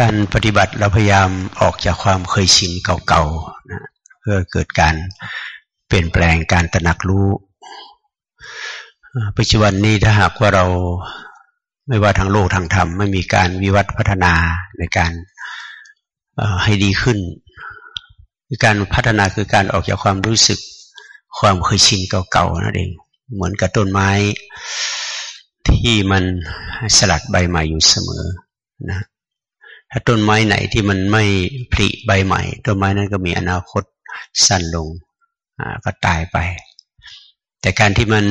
การปฏิบัติเราพยายามออกจากความเคยชินเก่าๆนะเพื่อเกิดการเปลี่ยนแปลงการตระหนักรู้ ปัจจุบันนี้ถ้าหากว่าเราไม่ว่าทางโลกทางธรรมไม่มีการวิวัฒพัฒนาในการให้ดีขึ้น การพัฒนาคือการออกจากความรู้สึกความเคยชินเก่าๆนั่นเอง เหมือนกับต้นไม้ที่มันสลัดใบใหม่อยู่เสมอนะ ถ้าต้นไม้ไหนที่มันไม่ผลิใบใหม่ ต้นไม้นั้นก็มีอนาคตสั้นลงก็ตายไป แต่การที่มัน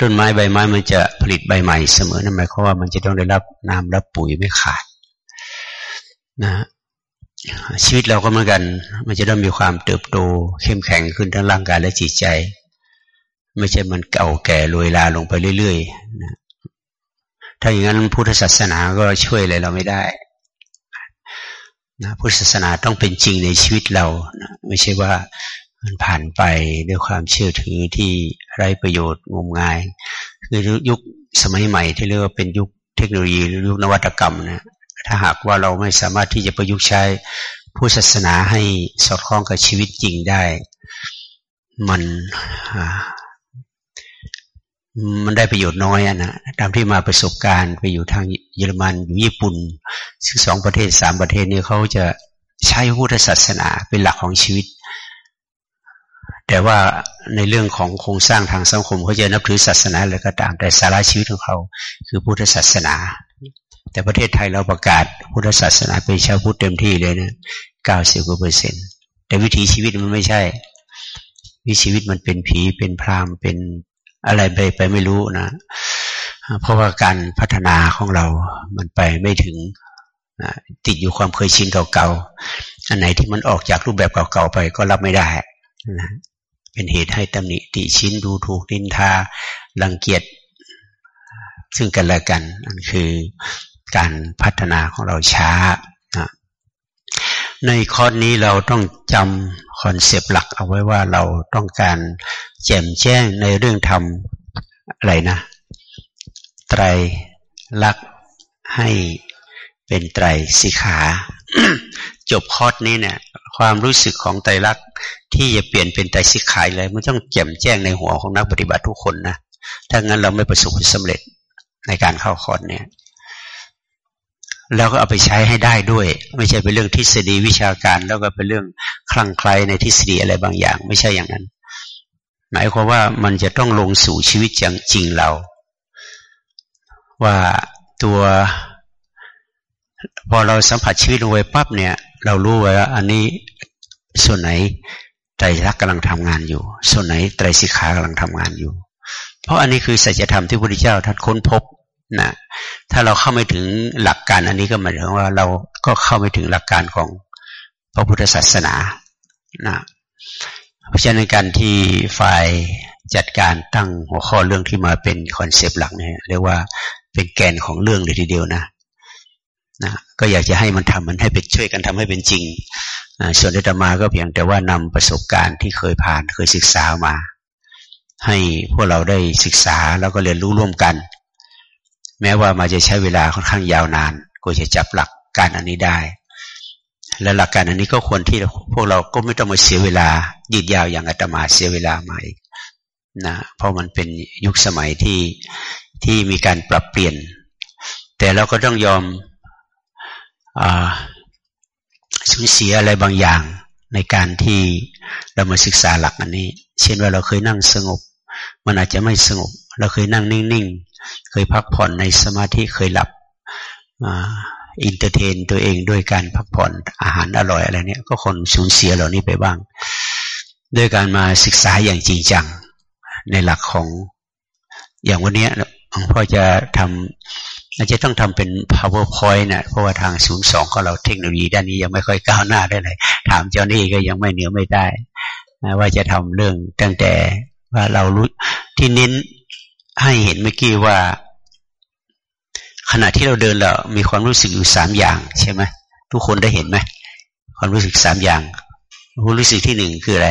ต้นไม้ใบไม้มันจะผลิตใบใหม่เสมอนั่นหมายความว่ามันจะต้องได้รับน้ำรับปุ๋ยไม่ขาดนะชีวิตเราก็เหมือนกัน มันจะต้องมีความเติบโตเข้มแข็งขึ้นทั้งร่างกายและจิตใจ ไม่ใช่มันเก่าแก่ลอยลาลงไปเรื่อยๆนะถ้าอย่างนั้นพุทธศาสนาก็ช่วยอะไรเราไม่ได้ นะพุทธศาสนาต้องเป็นจริงในชีวิตเรานะไม่ใช่ว่ามันผ่านไปด้วยความเชื่อถือที่ไร้ประโยชน์งมงาย คือยุคสมัยใหม่ที่เรียกว่าเป็นยุคเทคโนโลยีหรือยุคนวัตกรรมนะถ้าหากว่าเราไม่สามารถที่จะประยุกต์ใช้ผู้ศาสนาให้สอดคล้องกับชีวิตจริงได้ มัน มันได้ประโยชน์น้อยอะนะตามที่มาประสบการณ์ไปอยู่ทางเยอรมันอยู่ญี่ปุ่นซึ่งสองประเทศสามประเทศนี้เขาจะใช้พุทธศาสนาเป็นหลักของชีวิต แต่ว่าในเรื่องของโครงสร้างทางสังคมเขาจะนับถือศาสนาอะไรก็ตามแต่สาระชีวิตของเขาคือพุทธศาสนา แต่ประเทศไทยเราประกาศพุทธศาสนาเป็นชาวพุทธเต็มที่เลยนะเก้าสิบกว่าเปอร์เซ็นต์แต่วิถีชีวิตมันไม่ใช่วิถีชีวิตมันเป็นผีเป็นพราหมณ์เป็น อะไรไปไปไม่รู้นะ เพราะว่าการพัฒนาของเรา มันไปไม่ถึงนะติดอยู่ความเคยชินเก่าๆ อันไหนที่มันออกจากรูปแบบเก่าๆไปก็รับไม่ได้นะเป็นเหตุให้ตำหนิติชินดูถูกดินทารังเกียจซึ่งกันและกันนั่นคือการพัฒนาของเราช้า ในข้อนี้เราต้องจำคอนเซปต์หลักเอาไว้ว่าเราต้องการแจ่มแจ้งในเรื่องทำอะไรนะ ไตรลักษณ์ให้เป็นไตรสิขา จบคอร์สนี้เนี่ยความรู้สึกของไตรลักษณ์ที่จะเปลี่ยนเป็นไตรสิขาเลยมันต้องแจ่มแจ้งในหัวของนักปฏิบัติทุกคนนะถ้างั้นเราไม่ประสบผลสำเร็จในการเข้าคอร์สเนี่ย แล้วก็เอาไปใช้ให้ได้ด้วย ไม่ใช่เป็นเรื่องทฤษฎีวิชาการ แล้วก็เป็นเรื่องคลั่งไคล้ในทฤษฎีอะไรบางอย่าง ไม่ใช่อย่างนั้น หมายความว่ามันจะต้องลงสู่ชีวิตจริงเรา ว่าตัวพอเราสัมผัสชีวิตลงไปปั๊บเนี่ย เรารู้ว่าอันนี้ส่วนไหนไตรลักษณ์กำลังทำงานอยู่ ส่วนไหนไตรสิกขากำลังทำงานอยู่ เพราะอันนี้คือสัจธรรมที่พระพุทธเจ้าท่านค้นพบ นะถ้าเราเข้าไม่ถึงหลักการอันนี้ก็หมายถึงว่าเราก็เข้าไม่ถึงหลักการของพระพุทธศาสนานะเพราะฉะนั้นการที่ฝ่ายจัดการตั้งหัวข้อเรื่องที่มาเป็นคอนเซปต์หลักเนี่ยเรียกว่าเป็นแกนของเรื่องเลยทีเดียวนะนะก็อยากจะให้มันทำมันให้เป็นช่วยกันทำให้เป็นจริงส่วนเดตมาก็เพียงแต่ว่านำประสบการณ์ที่เคยผ่านเคยศึกษามา ให้พวกเราได้ศึกษาแล้วก็เรียนรู้ร่วมกัน แม้ว่ามาจะใช้เวลาค่อนข้างยาวนานก็จะจับหลักการอันนี้ได้ และหลักการอันนี้ก็ควรที่พวกเราก็ไม่ต้องมาเสียเวลายืดยาวอย่างอาตมาเสียเวลาใหม่นะเพราะมันเป็นยุคสมัยที่ที่มีการปรับเปลี่ยน แต่เราก็ต้องยอมอสูญเสียอะไรบางอย่างในการที่เรามาศึกษาหลักอันนี้ เช่นว่าเราเคยนั่งสงบ มันอาจจะไม่สงบ เราเคยนั่งนิ่ง เคยพักผ่อนในสมาธิเคยหลับ entertain ตัวเองด้วยการพักผ่อนอาหารอร่อยอะไรเนี่ย ก็คนสูญเสียเหล่านี้ไปบ้าง ด้วยการมาศึกษาอย่างจริงจัง ในหลักของอย่างวันนี้หลวงพ่อจะทำอาจจะต้องทำเป็น powerpoint นะเพราะว่าทางศูนย์สองของเราเทคโนโลยีด้านนี้ยังไม่ค่อยก้าวหน้าได้เลยถามเจ้านี่ก็ยังไม่เหนือไม่ได้ว่าจะทำเรื่องตั้งแต่ว่าเรารู้ที่เน้น ให้เห็นเมื่อกี้ว่า ขณะที่เราเดินเรามีความรู้สึกอยู่สามอย่าง ใช่ไหมทุกคนได้เห็นไหมความรู้สึกสามอย่างความรู้สึกที่หนึ่งคืออะไร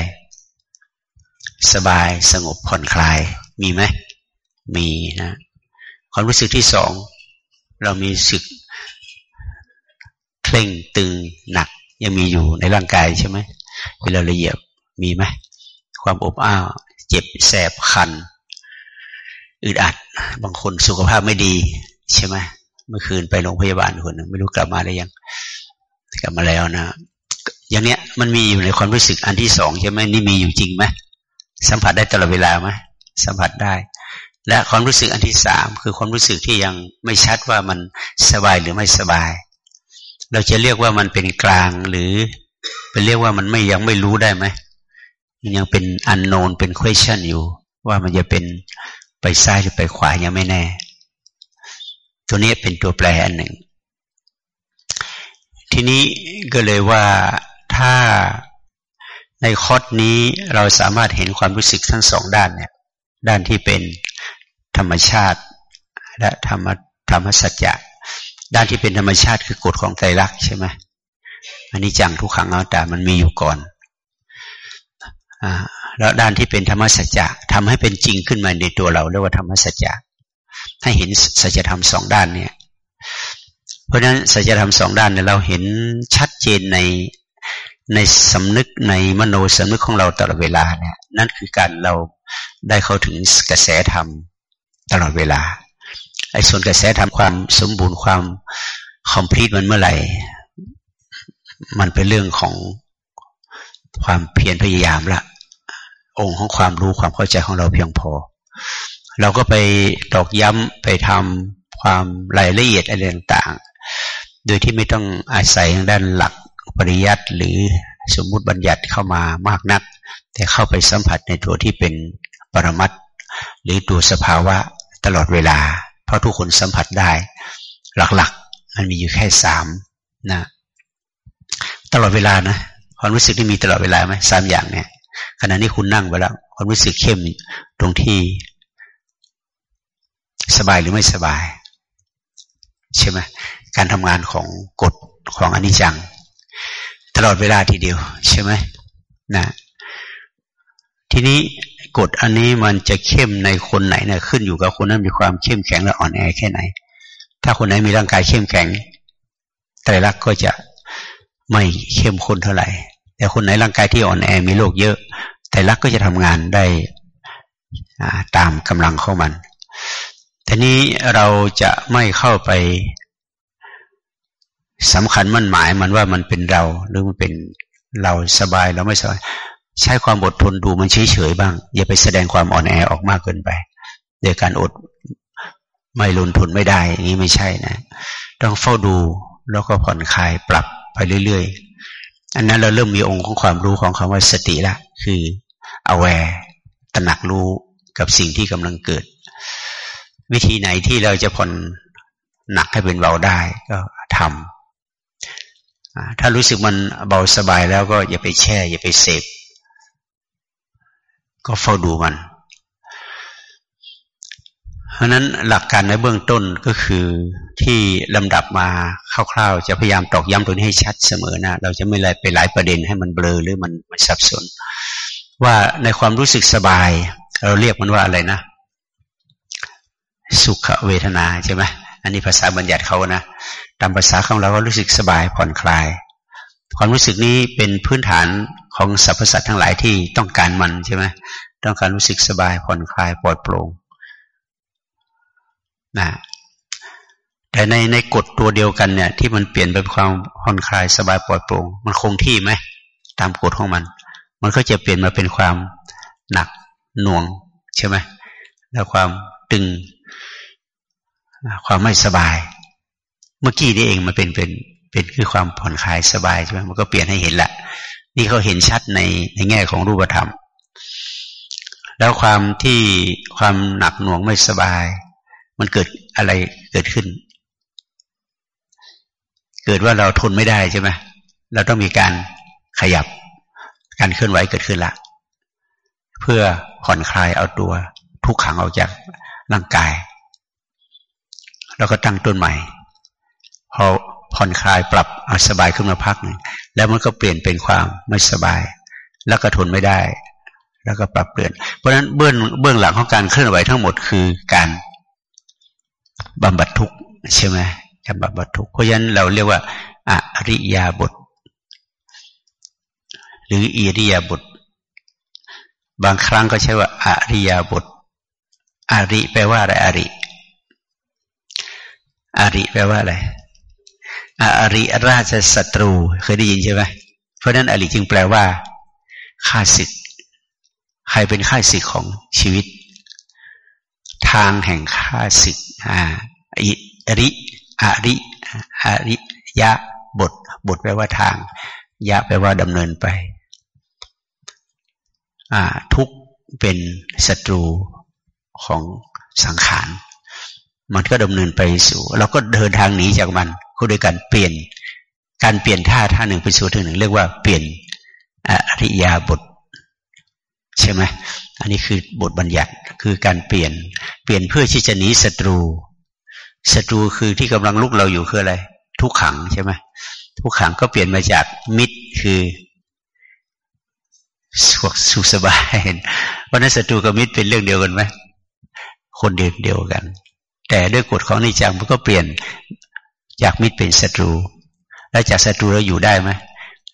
สบายสงบผ่อนคลาย มีไหมมีนะ ความรู้สึกที่สองเรามีสึกเคร่งตึงหนัก ยังมีอยู่ในร่างกายใช่ไหมเวลาละเอียดมีไหมความอบอ้าว เจ็บแสบคัน อึดอัด บางคนสุขภาพไม่ดี ใช่ไหมเมื่อคืนไปโรงพยาบาลคนหนึ่งไม่รู้กลับมาได้ยัง กลับมาแล้วนะ อย่างเนี้ยมันมีอยู่ในความรู้สึกอันที่สองใช่ไหมนี่มีอยู่จริงไหมสัมผัสได้ตลอดเวลาไหมสัมผัสได้ และความรู้สึกอันที่สามคือความรู้สึกที่ยังไม่ชัดว่ามันสบายหรือไม่สบาย เราจะเรียกว่ามันเป็นกลางหรือไปเรียกว่ามันไม่ยังไม่รู้ได้ไหมมันยังเป็นอันโนนเป็น question อยู่ ว่ามันจะเป็น ไปซ้ายหรือไปขวายังไม่แน่ ตัวนี้เป็นตัวแปรอันหนึ่ง ทีนี้ก็เลยว่าถ้าในคอร์สนี้เราสามารถเห็นความรู้สึกทั้งสองด้านเนี่ย ด้านที่เป็นธรรมชาติ และธรรมธรรมสัจจะด้านที่เป็นธรรมชาติคือกฎของไตรลักษณ์ใช่ไหมอันนี้จังทุกขังเอาแต่มันมีอยู่ก่อนอ แล้วด้านที่เป็นธรรมสัจจะทำให้เป็นจริงขึ้นมาในตัวเราเรียกว่าธรรมสัจจะให้เห็นสัจธรรมสองด้านเนี่ย เพราะฉะนั้นสัจธรรมสองด้านเนี่ยเราเห็นชัดเจนในในสำนึกในมโนสำนึกของเราตลอดเวลาเนี่ยนั่นคือการเราได้เข้าถึงกระแสธรรมตลอดเวลาไอ้ส่วนกระแสธรรมความสมบูรณ์ความคอมพลีทมันเมื่อไหร่ มันเป็นเรื่องของความเพียรพยายามละ องค์ของความรู้ความเข้าใจของเราเพียงพอ เราก็ไปตอกย้ำไปทำความรายละเอียดอะไรต่างๆ โดยที่ไม่ต้องอาศัยทางด้านหลักปริยัติหรือสมมุติบัญญัติเข้ามามากนัก แต่เข้าไปสัมผัสในตัวที่เป็นปรมัตหรือตัวสภาวะตลอดเวลา เพราะทุกคนสัมผัสได้ หลักๆ มันมีอยู่แค่สามนะ ตลอดเวลานะความรู้สึกที่มีตลอดเวลาไหมสามอย่างเนี่ย ขณะนี้คุณนั่งไปแล้วความรู้สึกเข้มตรงที่ สบายหรือไม่สบาย ใช่ไหมการทำงานของกฎของอนิจจัง ตลอดเวลาทีเดียว ใช่ไหมนะทีนี้กฎอันนี้มันจะเข้มในคนไหนเนี่ยขึ้นอยู่กับคนนั้นมีความเข้มแข็งและอ่อนแอแค่ไหน ถ้าคนไหนมีร่างกายเข้มแข็งไตรลักษณ์ก็จะไม่เข้มข้นเท่าไหร่ แต่คนไหนร่างกายที่อ่อนแอมีโรคเยอะไตรลักษณ์ก็จะทำงานได้ตามกำลังของมันทีนี้เราจะไม่เข้าไปสำคัญมั่นหมายมันว่ามันเป็นเราหรือมันเป็นเราสบายเราไม่สบายใช้ความอดทนดูมันเฉยเฉยบ้าง อย่าไปแสดงความอ่อนแอออกมากเกินไปโดยการอดไม่ลนทนไม่ได้อย่างนี้ไม่ใช่นะ ต้องเฝ้าดูแล้วก็ผ่อนคลายปรับไปเรื่อย อันนั้นเราเริ่มมีองค์ของความรู้ของคำว่าสติละ คือ aware ตระหนักรู้กับสิ่งที่กำลังเกิด วิธีไหนที่เราจะผ่อนหนักให้เป็นเบาได้ก็ทำถ้ารู้สึกมันเบาสบายแล้วก็อย่าไปแช่ อย่าไปเสพก็เฝ้าดูมัน เพราะนั้นหลักการในเบื้องต้นก็คือที่ลำดับมาคร่าวๆ จะพยายามตอกย้ำตรงนี้ให้ชัดเสมอนะ เราจะไม่ไลไปหลายประเด็นให้มันเบลอหรือมันมันสับสน ว่าในความรู้สึกสบาย เราเรียกมันว่าอะไรนะ สุขเวทนาใช่ไหมอันนี้ภาษาบัญญัติเขานะตามภาษาของเราก็รู้สึกสบายผ่อนคลาย ความรู้สึกนี้เป็นพื้นฐานของสรรพสัตว์ทั้งหลายที่ต้องการมันใช่ไหมต้องการรู้สึกสบายผ่อนคลายปลอดโปร่ง นะแต่ในในกฎตัวเดียวกันเนี่ย ที่มันเปลี่ยนเป็นความผ่อนคลายสบายปลอดโปร่งมันคงที่ไหมตามกฎของมัน มันก็จะเปลี่ยนมาเป็นความหนักหน่วงใช่ไหมแล้วความตึง ความไม่สบาย เมื่อกี้นี่เองมันเป็นเป็นเป็นคือความผ่อนคลายสบายใช่ไหมมันก็เปลี่ยนให้เห็นละนี่เขาเห็นชัดในในแง่ของรูปธรรม แล้วความที่ความหนักหน่วงไม่สบาย มันเกิดอะไรเกิดขึ้น เกิดว่าเราทนไม่ได้ใช่ไหมเราต้องมีการขยับ การเคลื่อนไหวเกิดขึ้นละ เพื่อผ่อนคลายเอาตัว ทุกขังออกจากร่างกาย แล้วก็ตั้งต้นใหม่พอผ่อนคลายปรับเอาสบายขึ้นมาพักหนึ่งแล้วมันก็เปลี่ยนเป็นความไม่สบาย แล้วก็ทนไม่ได้ แล้วก็ปรับเปลี่ยน เพราะฉะนั้นเบื้องเบื้องหลังของการเคลื่อนไหวทั้งหมดคือการ บำบัดทุกข์ใช่ไหมกาบำบัดทุกข์เพราะฉะนั้นเราเรียกว่าอริยาบท หรืออิริยาบท บางครั้งก็ใช้ว่าอริยาบทอริแปลว่าอะไรอริอริแปลว่าอะไรอริราชศัตรูเคยได้ยินใช่ไหมเพราะนั้นอริจึงแปลว่าข้าศึก ใครเป็นข้าศึกของชีวิต ทางแห่งข้าศึก อ่าอริอริอริยะบท บทแปลว่าทาง ยะแปลว่าดำเนินไป อ่า ทุกเป็นศัตรูของสังขาร มันก็ดำเนินไปสู่เราก็เดินทางหนีจากมันก็โดยการเปลี่ยน การเปลี่ยนท่าท่าหนึ่งไปสู่ท่าหนึ่ง เรียกว่าเปลี่ยนอริยาบท ใช่ไหม อันนี้คือบทบัญญัติคือการเปลี่ยน เปลี่ยนเพื่อที่จะหนีศัตรูศัตรูคือที่กำลังลุกเราอยู่คืออะไร ทุกขังใช่ไหมทุกขังก็เปลี่ยนมาจากมิตรคือสุขสุขสบาย เพราะนั้นศัตรูกับมิตรเป็นเรื่องเดียวกันไหมคนเดียวเดียวกัน แต่ด้วยกฎของนิจังมันก็เปลี่ยนจากมิตรเป็นศัตรู แล้วจากศัตรูเราอยู่ได้ไหม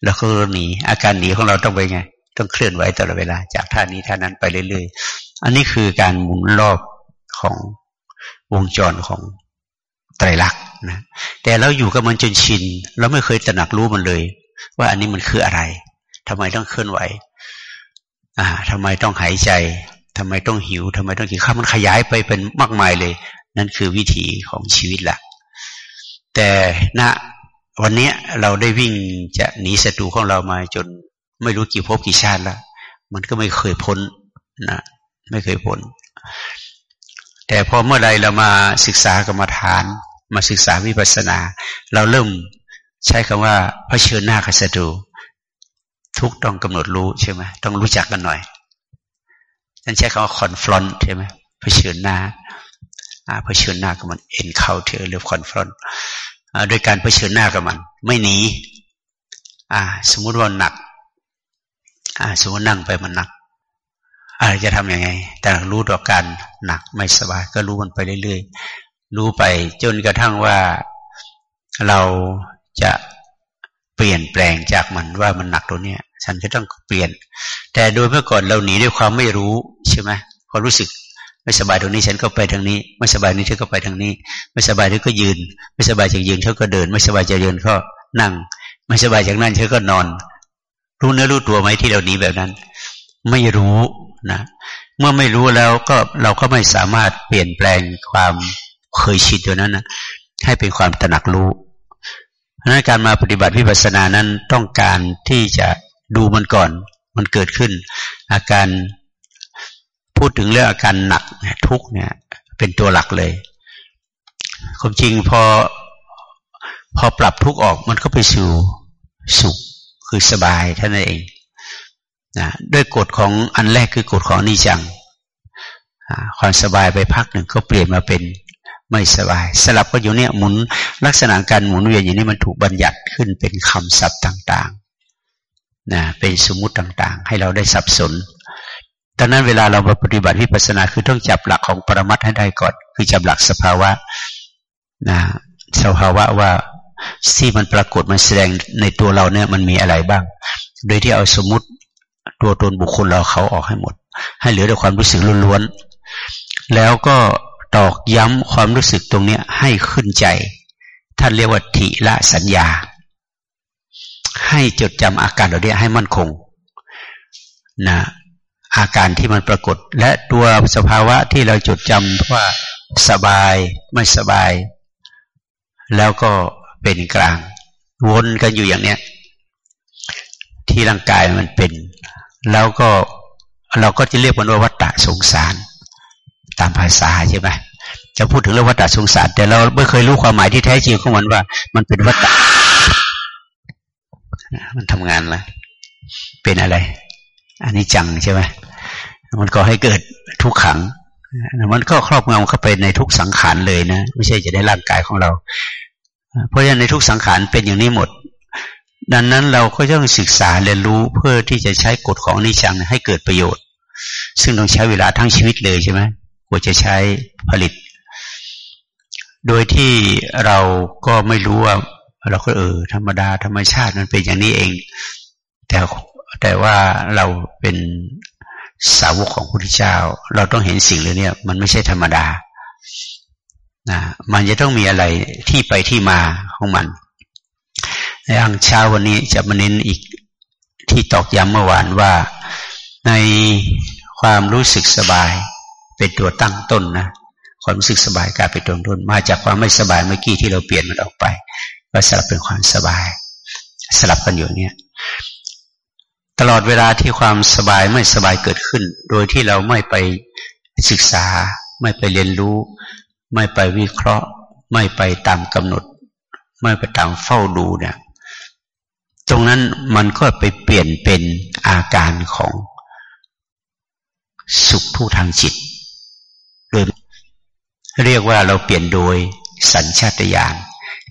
เราก็หนีอาการหนีของเราต้องไปไง ต้องเคลื่อนไหวตลอดเวลา จากท่านี้ท่านั้นไปเรื่อยๆ อันนี้คือการหมุนรอบของวงจรของไตรลักษณ์นะแต่เราอยู่กับมันจนชิน เราไม่เคยตระหนักรู้มันเลย ว่าอันนี้มันคืออะไรทำไมต้องเคลื่อนไหว อ่าทำไมต้องหายใจทำไมต้องหิวทำไมต้องกินข้าวมันขยายไปเป็นมากมายเลย นั่นคือวิถีของชีวิตละแต่ณวันนี้เราได้วิ่งจะหนีศัตรูของเรามาจน ไม่รู้กี่ภพกี่ชาติแล้วมันก็ไม่เคยพ้นนะไม่เคยพ้น แต่พอเมื่อไรเรามาศึกษากรรมฐาน มาศึกษาวิปัสสนา เราเริ่มใช้คำว่าเผชิญหน้ากับศัตรูทุกต้องกำหนดรู้ใช่ไหมต้องรู้จักกันหน่อยนั่นใช้คำว่า confront ใช่ไหมเผชิญหน้าเผชิญหน้ากับมัน encounter หรือ confront โดยการเผชิญหน้ากับมัน ไม่หนีอ่า สมมุติว่าหนัก สมมตินั่งไปมันหนักอะไรจะทํำยังไง แต่รู้ต่อการหนักไม่สบาย ก็รู้มันไปเรื่อยๆ รู้ไปจนกระทั่งว่าเราจะเปลี่ยนแปลงจากมันว่ามันหนักตัวเนี้ยฉันก็ต้องเปลี่ยน แต่โดยเมื่อก่อนเราหนีด้วยความไม่รู้ใช่ไหมพอรู้สึกไม่สบายตรงนี้ฉันก็ไปทางนี้ ไม่สบายนี้เธอก็ไปทางนี้ ไม่สบายเธอก็ยืน ไม่สบายจากยืนเธอก็เดิน ไม่สบายจากยืนก็นั่ง ไม่สบายจากนั่นเธอก็นอน รู้เนื้อรู้ตัวไหมที่เราหนีแบบนั้น ไม่รู้นะเมื่อไม่รู้แล้วก็เราก็ไม่สามารถเปลี่ยนแปลงความเคยชินตัวนั้นนะให้เป็นความตระหนักรู้เพราะนั้นการมาปฏิบัติวิปัสสนานั้นต้องการที่จะดูมันก่อน มันเกิดขึ้น อาการพูดถึงเรื่องอาการหนักทุกเนี่ย เป็นตัวหลักเลยความจริงพอพอปรับทุกออกมันก็ไปสู่สุข คือสบายท่านเองนะด้วยกฎของอันแรกคือกฎของนิจังความสบายไปพักหนึ่งก็เปลี่ยนมาเป็นไม่สบาย สลับก็อยู่เนี่ยหมุนลักษณะการหมุนเวียนอย่างนี้มันถูกบัญญัติขึ้นเป็นคำศัพท์ต่างๆนะเป็นสมมุติต่างๆ ให้เราได้สับสนดังนั้นเวลาเรามาปฏิบัติวิปัสสนาคือต้องจับหลักของปรมัตให้ได้ก่อน คือจับหลักสภาวะนะสภาวะว่า ที่มันปรากฏมันแสดงในตัวเราเนี่ยมันมีอะไรบ้าง โดยที่เอาสมมติตัวตนบุคคลเราเขาออกให้หมด ให้เหลือแต่ความรู้สึกล้วนๆแล้วก็ตอกย้ำความรู้สึกตรงเนี้ยให้ขึ้นใจ ท่านเรียกว่าทิละสัญญา ให้จดจำอาการเหล่านี้ให้มั่นคงนะอาการที่มันปรากฏ และตัวสภาวะที่เราจดจำว่าสบายไม่สบาย แล้วก็ เป็นกลาง วนกันอยู่อย่างเนี้ย ที่ร่างกายมันเป็น แล้วก็เราก็จะเรียกมันว่าวัฏฏะสงสาร ตามภาษาใช่ไหมจะพูดถึงเรื่องวัฏฏะสงสาร แต่เราไม่เคยรู้ความหมายที่แท้จริงของมันว่า มันเป็นวัฏฏะมันทำงานแล้วเป็นอะไรอันนี้จังใช่ไหมมันก็ให้เกิดทุกขังมันก็ครอบงำเข้าไปในทุกสังขารเลยนะ ไม่ใช่จะได้ร่างกายของเรา เพราะฉะนั้นในทุกสังขารเป็นอย่างนี้หมด ดังนั้นเราก็ต้องศึกษาเรียนรู้เพื่อที่จะใช้กฎของนิจังให้เกิดประโยชน์ ซึ่งต้องใช้เวลาทั้งชีวิตเลยใช่ไหมกว่าจะใช้ผลิต โดยที่เราก็ไม่รู้ว่าเราก็เออธรรมดาธรรมชาติมันเป็นอย่างนี้เอง แต่แต่ว่าเราเป็นสาวกของพระพุทธเจ้า เราต้องเห็นสิ่งเหล่านี้มันไม่ใช่ธรรมดา นะมันจะต้องมีอะไรที่ไปที่มาของมันอย่างเช้าวันนี้จะมาเน้นอีกที่ตอกย้ำเมื่อวานว่าในความรู้สึกสบายเป็นตัวตั้งต้นนะความรู้สึกสบายกลายเป็นตัวต้นมาจากความไม่สบายเมื่อกี้ที่เราเปลี่ยนมันออกไป ก็สลับเป็นความสบาย สลับกันอยู่เนี้ยตลอดเวลาที่ความสบายไม่สบายเกิดขึ้น โดยที่เราไม่ไปศึกษา ไม่ไปเรียนรู้ ไม่ไปวิเคราะห์ ไม่ไปตามกำหนด ไม่ไปตามเฝ้าดูเนี่ยตรงนั้นมันก็ไปเปลี่ยนเป็นอาการของสุขทุกทางจิตโดยเรียกว่าเราเปลี่ยนโดยสัญชาตญาณ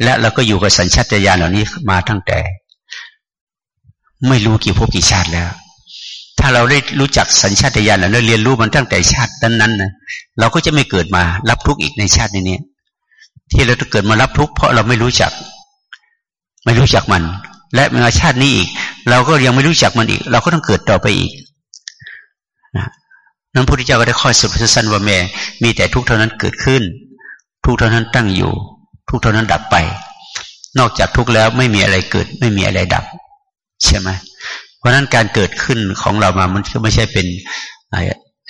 และเราก็อยู่กับสัญชาตญาณเหล่านี้มาตั้งแต่ ไม่รู้กี่ภพกี่ชาติแล้ว ถ้าเราได้รู้จักสัญชาตญาณแล้วเรียนรู้มันตั้งแต่ชาตินั้นๆนะเราก็จะไม่เกิดมารับทุกข์อีกในชาตินี้ที่เราจะเกิดมารับทุกข์เพราะเราไม่รู้จัก ไม่รู้จักมัน และมาชาตินี้อีก เราก็ยังไม่รู้จักมันอีก เราก็ต้องเกิดต่อไปอีกนั้นพระพุทธเจ้าก็ได้ข้อสุดสั้นว่าแม่มีแต่ทุกข์เท่านั้นเกิดขึ้น ทุกข์เท่านั้นตั้งอยู่ ทุกข์เท่านั้นดับไป นอกจากทุกข์แล้วไม่มีอะไรเกิด ไม่มีอะไรดับ ใช่ไหม เพราะนั้นการเกิดขึ้นของเรามามันก็ไม่ใช่เป็น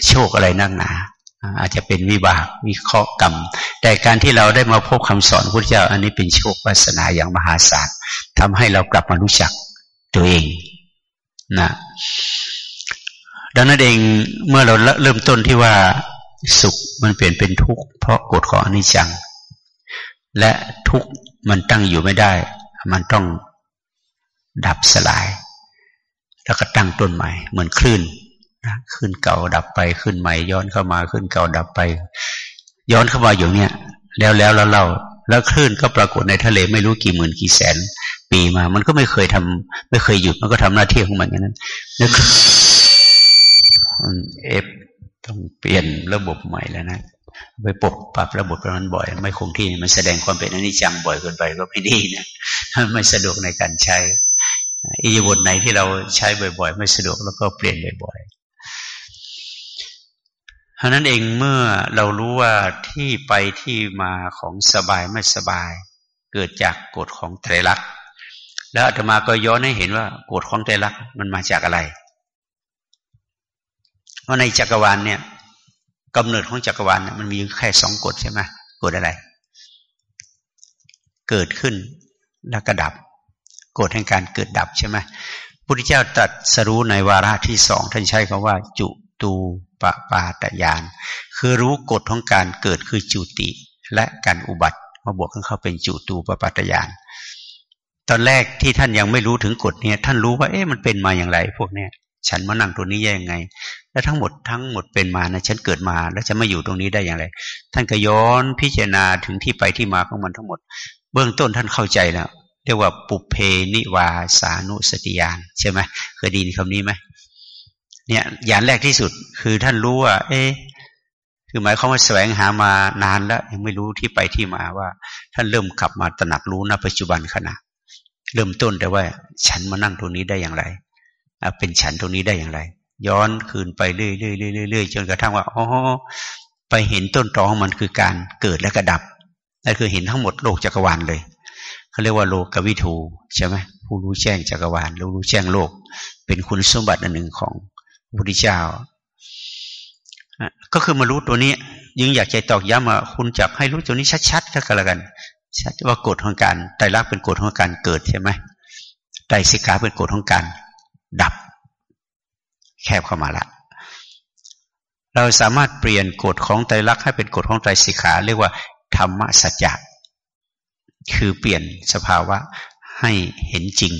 โชคอะไรนักหนา อาจจะเป็นวิบากวิเคราะห์กรรม แต่การที่เราได้มาพบคำสอนพระเจ้า อันนี้เป็นโชควาสนาอย่างมหาศาลทำให้เรากลับมารู้จักตัวเองนะดังนั้นเองเมื่อเราเริ่มต้นที่ว่าสุขมันเปลี่ยนเป็นทุกข์เพราะกฎของอนิจจัง และทุกข์มันตั้งอยู่ไม่ได้ มันต้องดับสลาย แล้วก็ตั้งต้นใหม่ เหมือนคลื่นนะขึ้นเก่าดับไปขึ้นใหม่ ย้อนเข้ามาขึ้นเก่าดับไป ย้อนเข้ามาอยู่เนี่ยแล้วแล้วแล้วเราแล้วคลื่นก็ปรากฏในทะเลไม่รู้กี่หมื่นกี่แสน ปีมา มันก็ไม่เคยทำไม่เคยหยุดมันก็ทำหน้าที่ของมันอย่างนั้นนึกเอฟต้องเปลี่ยนระบบใหม่แล้วนะไปปรับปรับระบบมันบ่อย ไม่คงที่มันแสดงความเป็นอนิจจังบ่อยเกินไปก็ไม่ดีนะไม่สะดวกในการใช้ อิยบทไหนที่เราใช้บ่อย ๆ ไม่สะดวกแล้วก็เปลี่ยนบ่อยๆเพราะนั้นเองเมื่อเรารู้ว่าที่ไปที่มาของสบายไม่สบาย เกิดจากกฎของไตรลักษณ์แล้วอาตมาก็ย้อนให้เห็นว่ากฎของไตรลักษณ์มันมาจากอะไรเพราะในจักรวาลเนี่ยกำเนิดของจักรวาลมันมีแค่สองกฎใช่ไหมกฎอะไร เกิดขึ้นแล้วก็ดับ กฎแห่งการเกิดดับใช่ไหมพุทธเจ้าตรัสรู้ในวาระที่สองท่านใช้คำว่า จุตูปปาตยาน คือรู้กฎของการเกิดคือจุติ และการอุบัติมาบวกกันเข้าเป็นจุตูปปาตยาน ตอนแรกที่ท่านยังไม่รู้ถึงกฎเนี่ยท่านรู้ว่าเอ๊ะมันเป็นมาอย่างไร พวกเนี้ยฉันมานั่งตรงนี้ยังไง แล้วทั้งหมดทั้งหมดเป็นมานะฉันเกิดมาแล้วจะมาอยู่ตรงนี้ได้อย่างไร ท่านก็ย้อนพิจารณาถึงที่ไปที่มาของมันทั้งหมด เบื้องต้นท่านเข้าใจแล้ว เรียกว่าปุเพนิวาสานุสติยานใช่ไหมเคยดีนคำนี้ไหมเนี่ยยานแรกที่สุด คือท่านรู้ว่า เอ๊คือหมายความว่าแสวงหามานานแล้ว ยังไม่รู้ที่ไปที่มาว่า ท่านเริ่มขับมาตระหนักรู้ณปัจจุบันขณะ เริ่มต้นแต่ว่า ฉันมานั่งตรงนี้ได้อย่างไรเป็นฉันตรงนี้ได้อย่างไร ย้อนคืนไปเรื่อยๆเรื่อยๆจนกระทั่งว่าอ๋อไปเห็นต้นตอของมันคือการเกิดและกระดับนั่นคือเห็นทั้งหมดโลกจักรวาลเลย เขาเรียกว่าโลกวิทูใช่ไหมผู้รู้แจ้งจักรวาลรู้รู้แจ้งโลก เป็นคุณสมบัติอันหนึ่งของพระพุทธเจ้าก็คือมารู้ตัวนี้ยังอยากใจตอกย้ำว่าคุณจับให้รู้ตัวนี้ชัดๆก็แล้วกันชัดว่ากฎของการไตรลักษณ์เป็นกฎของการเกิดใช่ไหมไตรสิกขาเป็นกฎของการดับ แคบเข้ามาละ เราสามารถเปลี่ยนกฎของไตรลักษณ์ให้เป็นกฎของไตรสิกขาเรียกว่าธรรมสัจจะ คือเปลี่ยนสภาวะให้เห็นจริง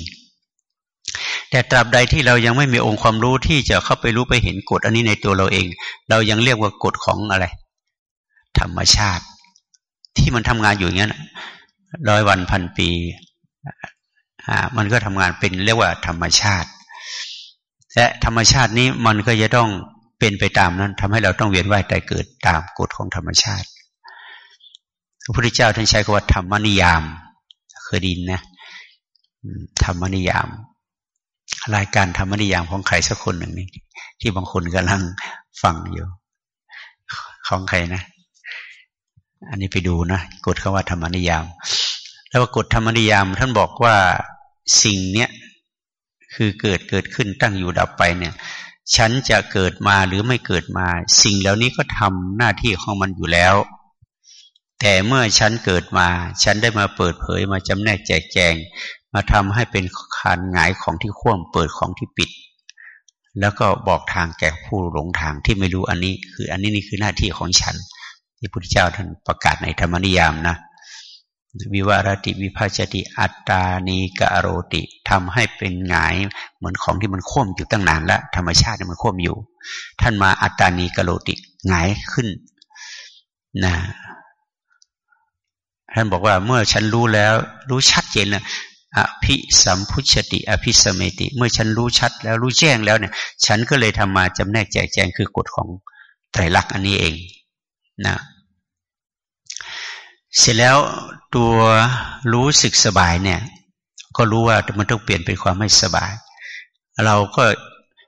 แต่ตราบใดที่เรายังไม่มีองค์ความรู้ที่จะเข้าไปรู้ไปเห็นกฎอันนี้ในตัวเราเอง เรายังเรียกว่ากฎของอะไร ธรรมชาติ ที่มันทำงานอยู่อย่างนั้นร้อยวันพันปีมันก็ทำงานเป็นเรียกว่าธรรมชาติ และธรรมชาตินี้มันก็จะต้องเป็นไปตามนั้นทำให้เราต้องเวียนว่ายตายเกิดตามกฎของธรรมชาติ ระพุทธเจ้าท่านใช้คำว่าธรรมนิยาม เคยดินนะธรรมนิยาม รายการธรรมนิยามของใครสักคนหนึ่งนี่ที่บางคนกำลังฟังอยู่ ของใครนะ อันนี้ไปดูนะกฎคาว่าธรรมนิยาม แล้วกฎธรรมนิยาม ท่านบอกว่าสิ่งเนี้ยคือเกิดเกิดขึ้นตั้งอยู่ดับไปเนี่ย ฉันจะเกิดมาหรือไม่เกิดมา สิ่งเหล่านี้ก็ทำหน้าที่ของมันอยู่แล้ว แต่เมื่อฉันเกิดมา ฉันได้มาเปิดเผยมาจำแนกแจกแจง มาทำให้เป็นคานหงายของที่ข่วมเปิดของที่ปิด แล้วก็บอกทางแก่ผู้หลงทางที่ไม่รู้อันนี้ คืออันนี้นี่คือหน้าที่ของฉัน ที่พุทธเจ้าท่านประกาศในธรรมนิยามนะวิวารติวิภาชติอัตตานีกะโรติทำให้เป็นหงายเหมือนของที่มันข่มอยู่ตั้งนานแล้วธรรมชาติมันข่มอยู่ ท่านมาอัตตานีกะโรติหงายขึ้นนะ ท่านบอกว่าเมื่อฉันรู้แล้ว รู้ชัดเจนแล้วอภิสัมพุชติอภิสเมติ เมื่อฉันรู้ชัดแล้วรู้แจ้งแล้วเนี่ย ฉันก็เลยทำมาจำแนกแจกแจงคือกฎของไตรลักษณ์อันนี้เองนะเสร็จแล้วตัวรู้สึกสบายเนี่ย ก็รู้ว่ามันต้องเปลี่ยนเป็นความไม่สบาย เราก็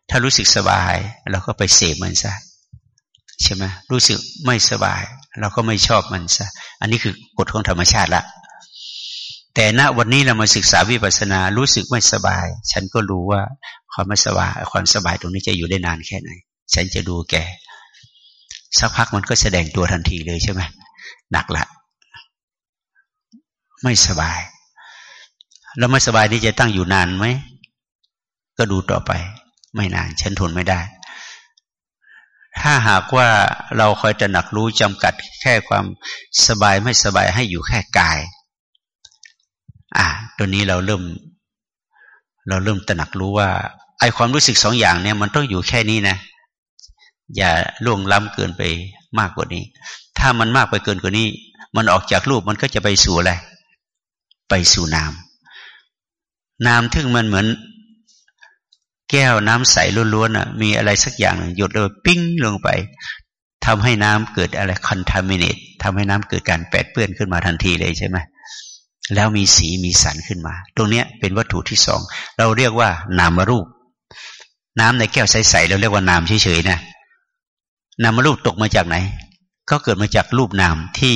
ถ้ารู้สึกสบาย เราก็ไปเสพมันซะใช่ไหมรู้สึกไม่สบาย เราก็ไม่ชอบมันซะอันนี้คือกฎของธรรมชาติละแต่ณวันนี้เรามาศึกษาวิปัสสนารู้สึกไม่สบาย ฉันก็รู้ว่าความไม่สบายความสบายตรงนี้จะอยู่ได้นานแค่ไหน ฉันจะดูแกสักพักมันก็แสดงตัวทันทีเลยใช่ไหมหนักละไม่สบาย แล้วไม่สบายนี่จะตั้งอยู่นานไหมก็ดูต่อไป ไม่นาน ฉันทนไม่ได้ ถ้าหากว่าเราคอยตระหนักรู้จำกัดแค่ความสบายไม่สบายให้อยู่แค่กาย อ่าตัวนี้เราเริ่ม เราเริ่มตระหนักรู้ว่า ไอความรู้สึกสองอย่างเนี่ยมันต้องอยู่แค่นี้นะ อย่าล่วงล้ำเกินไปมากกว่านี้ ถ้ามันมากไปเกินกว่านี้ มันออกจากรูปมันก็จะไปสู่อะไร ไปสู่น้ำน้ำทึ่งมันเหมือน แก้วน้ำใสล้วนๆอะมีอะไรสักอย่างหยดลยปิ้งลงไปทำให้น้ำเกิดอะไรคอนทามิเนตทำให้น้ำเกิดการแปดเปื้อนขึ้นมาทันทีเลยใช่ไหมแล้วมีสีมีสันขึ้นมา ตรงนี้เป็นวัตถุที่สอง เราเรียกว่านามรูป น้ำในแก้วใสๆเราเรียกว่านามเฉยๆนะนามรูปตกมาจากไหน ก็เกิดมาจากรูปนามที่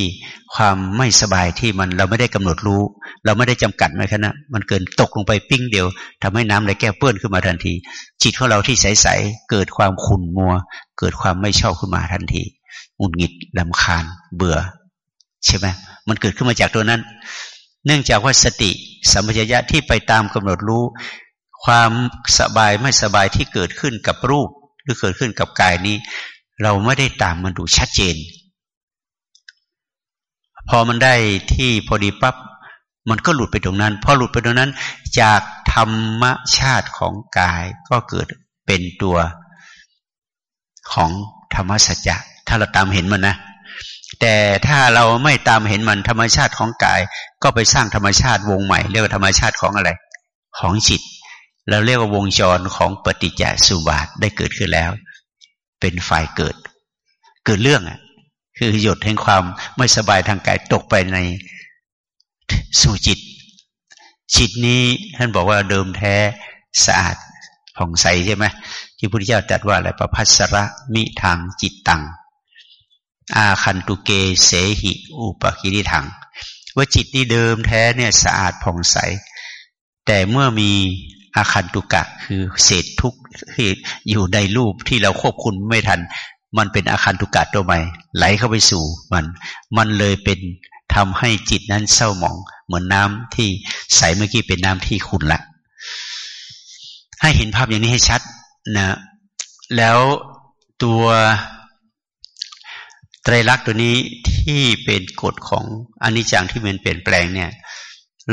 ความไม่สบายที่มันเราไม่ได้กำหนดรู้ เราไม่ได้จำกัดไหมคะนะมันเกินตกลงไปปิ้งเดียวทำให้น้ำในแก้วเปื้อนขึ้นมาทันที จิตของเราที่ใสๆเกิดความขุ่นมัว เกิดความไม่ชอบขึ้นมาทันทีหงุดหงิดลำคาญ เบื่อ ใช่ไหมมันเกิดขึ้นมาจากตัวนั้น เนื่องจากว่าสติสัมปชัญญะที่ไปตามกำหนดรู้ ความสบายไม่สบายที่เกิดขึ้นกับรูป หรือเกิดขึ้นกับกายนี้ เราไม่ได้ตามมันดูชัดเจน พอมันได้ที่พอดีปับ๊บมันก็หลุดไปตรงนั้นพอหลุดไปตรงนั้น จากธรรมชาติของกายก็เกิดเป็นตัวของธรรมสัจจะถ้าเราตามเห็นมันนะแต่ถ้าเราไม่ตามเห็นมันธรรมชาติของกาย ก็ไปสร้างธรรมชาติวงใหม่ เรียกว่าธรรมชาติของอะไร ของจิตเราเรียกว่าวงจรของปฏิจจสุบาทได้เกิดขึ้นแล้ว เป็นฝ่ายเกิด เกิดเรื่องอะ คือหยดแห่งความไม่สบายทางกายตกไปในสู่จิต จิตนี้ท่านบอกว่าเดิมแท้สะอาดผ่องใสใช่ไหมที่พระพุทธเจ้าตรัสว่าอะไรประพัสระมิทางจิตตัง อาคันตุเกเสหิอุปกิริถัง ว่าจิตนี้เดิมแท้เนี่ยสะอาดผ่องใส แต่เมื่อมี อาคันตุกะ คือเศษทุกที่อยู่ในรูปที่เราควบคุมไม่ทัน มันเป็นอาคารตุกะตัวใหม่ ไหลเข้าไปสู่มัน มันเลยเป็นทำให้จิตนั้นเศร้าหมอง เหมือนน้ำที่ใสเมื่อกี้เป็นน้ำที่ขุ่นละ ให้เห็นภาพอย่างนี้ให้ชัดนะ แล้วตัวไตรลักษณ์ตัวนี้ที่เป็นกฎของอนิจจังที่มันเปลี่ยนแปลงเนี่ย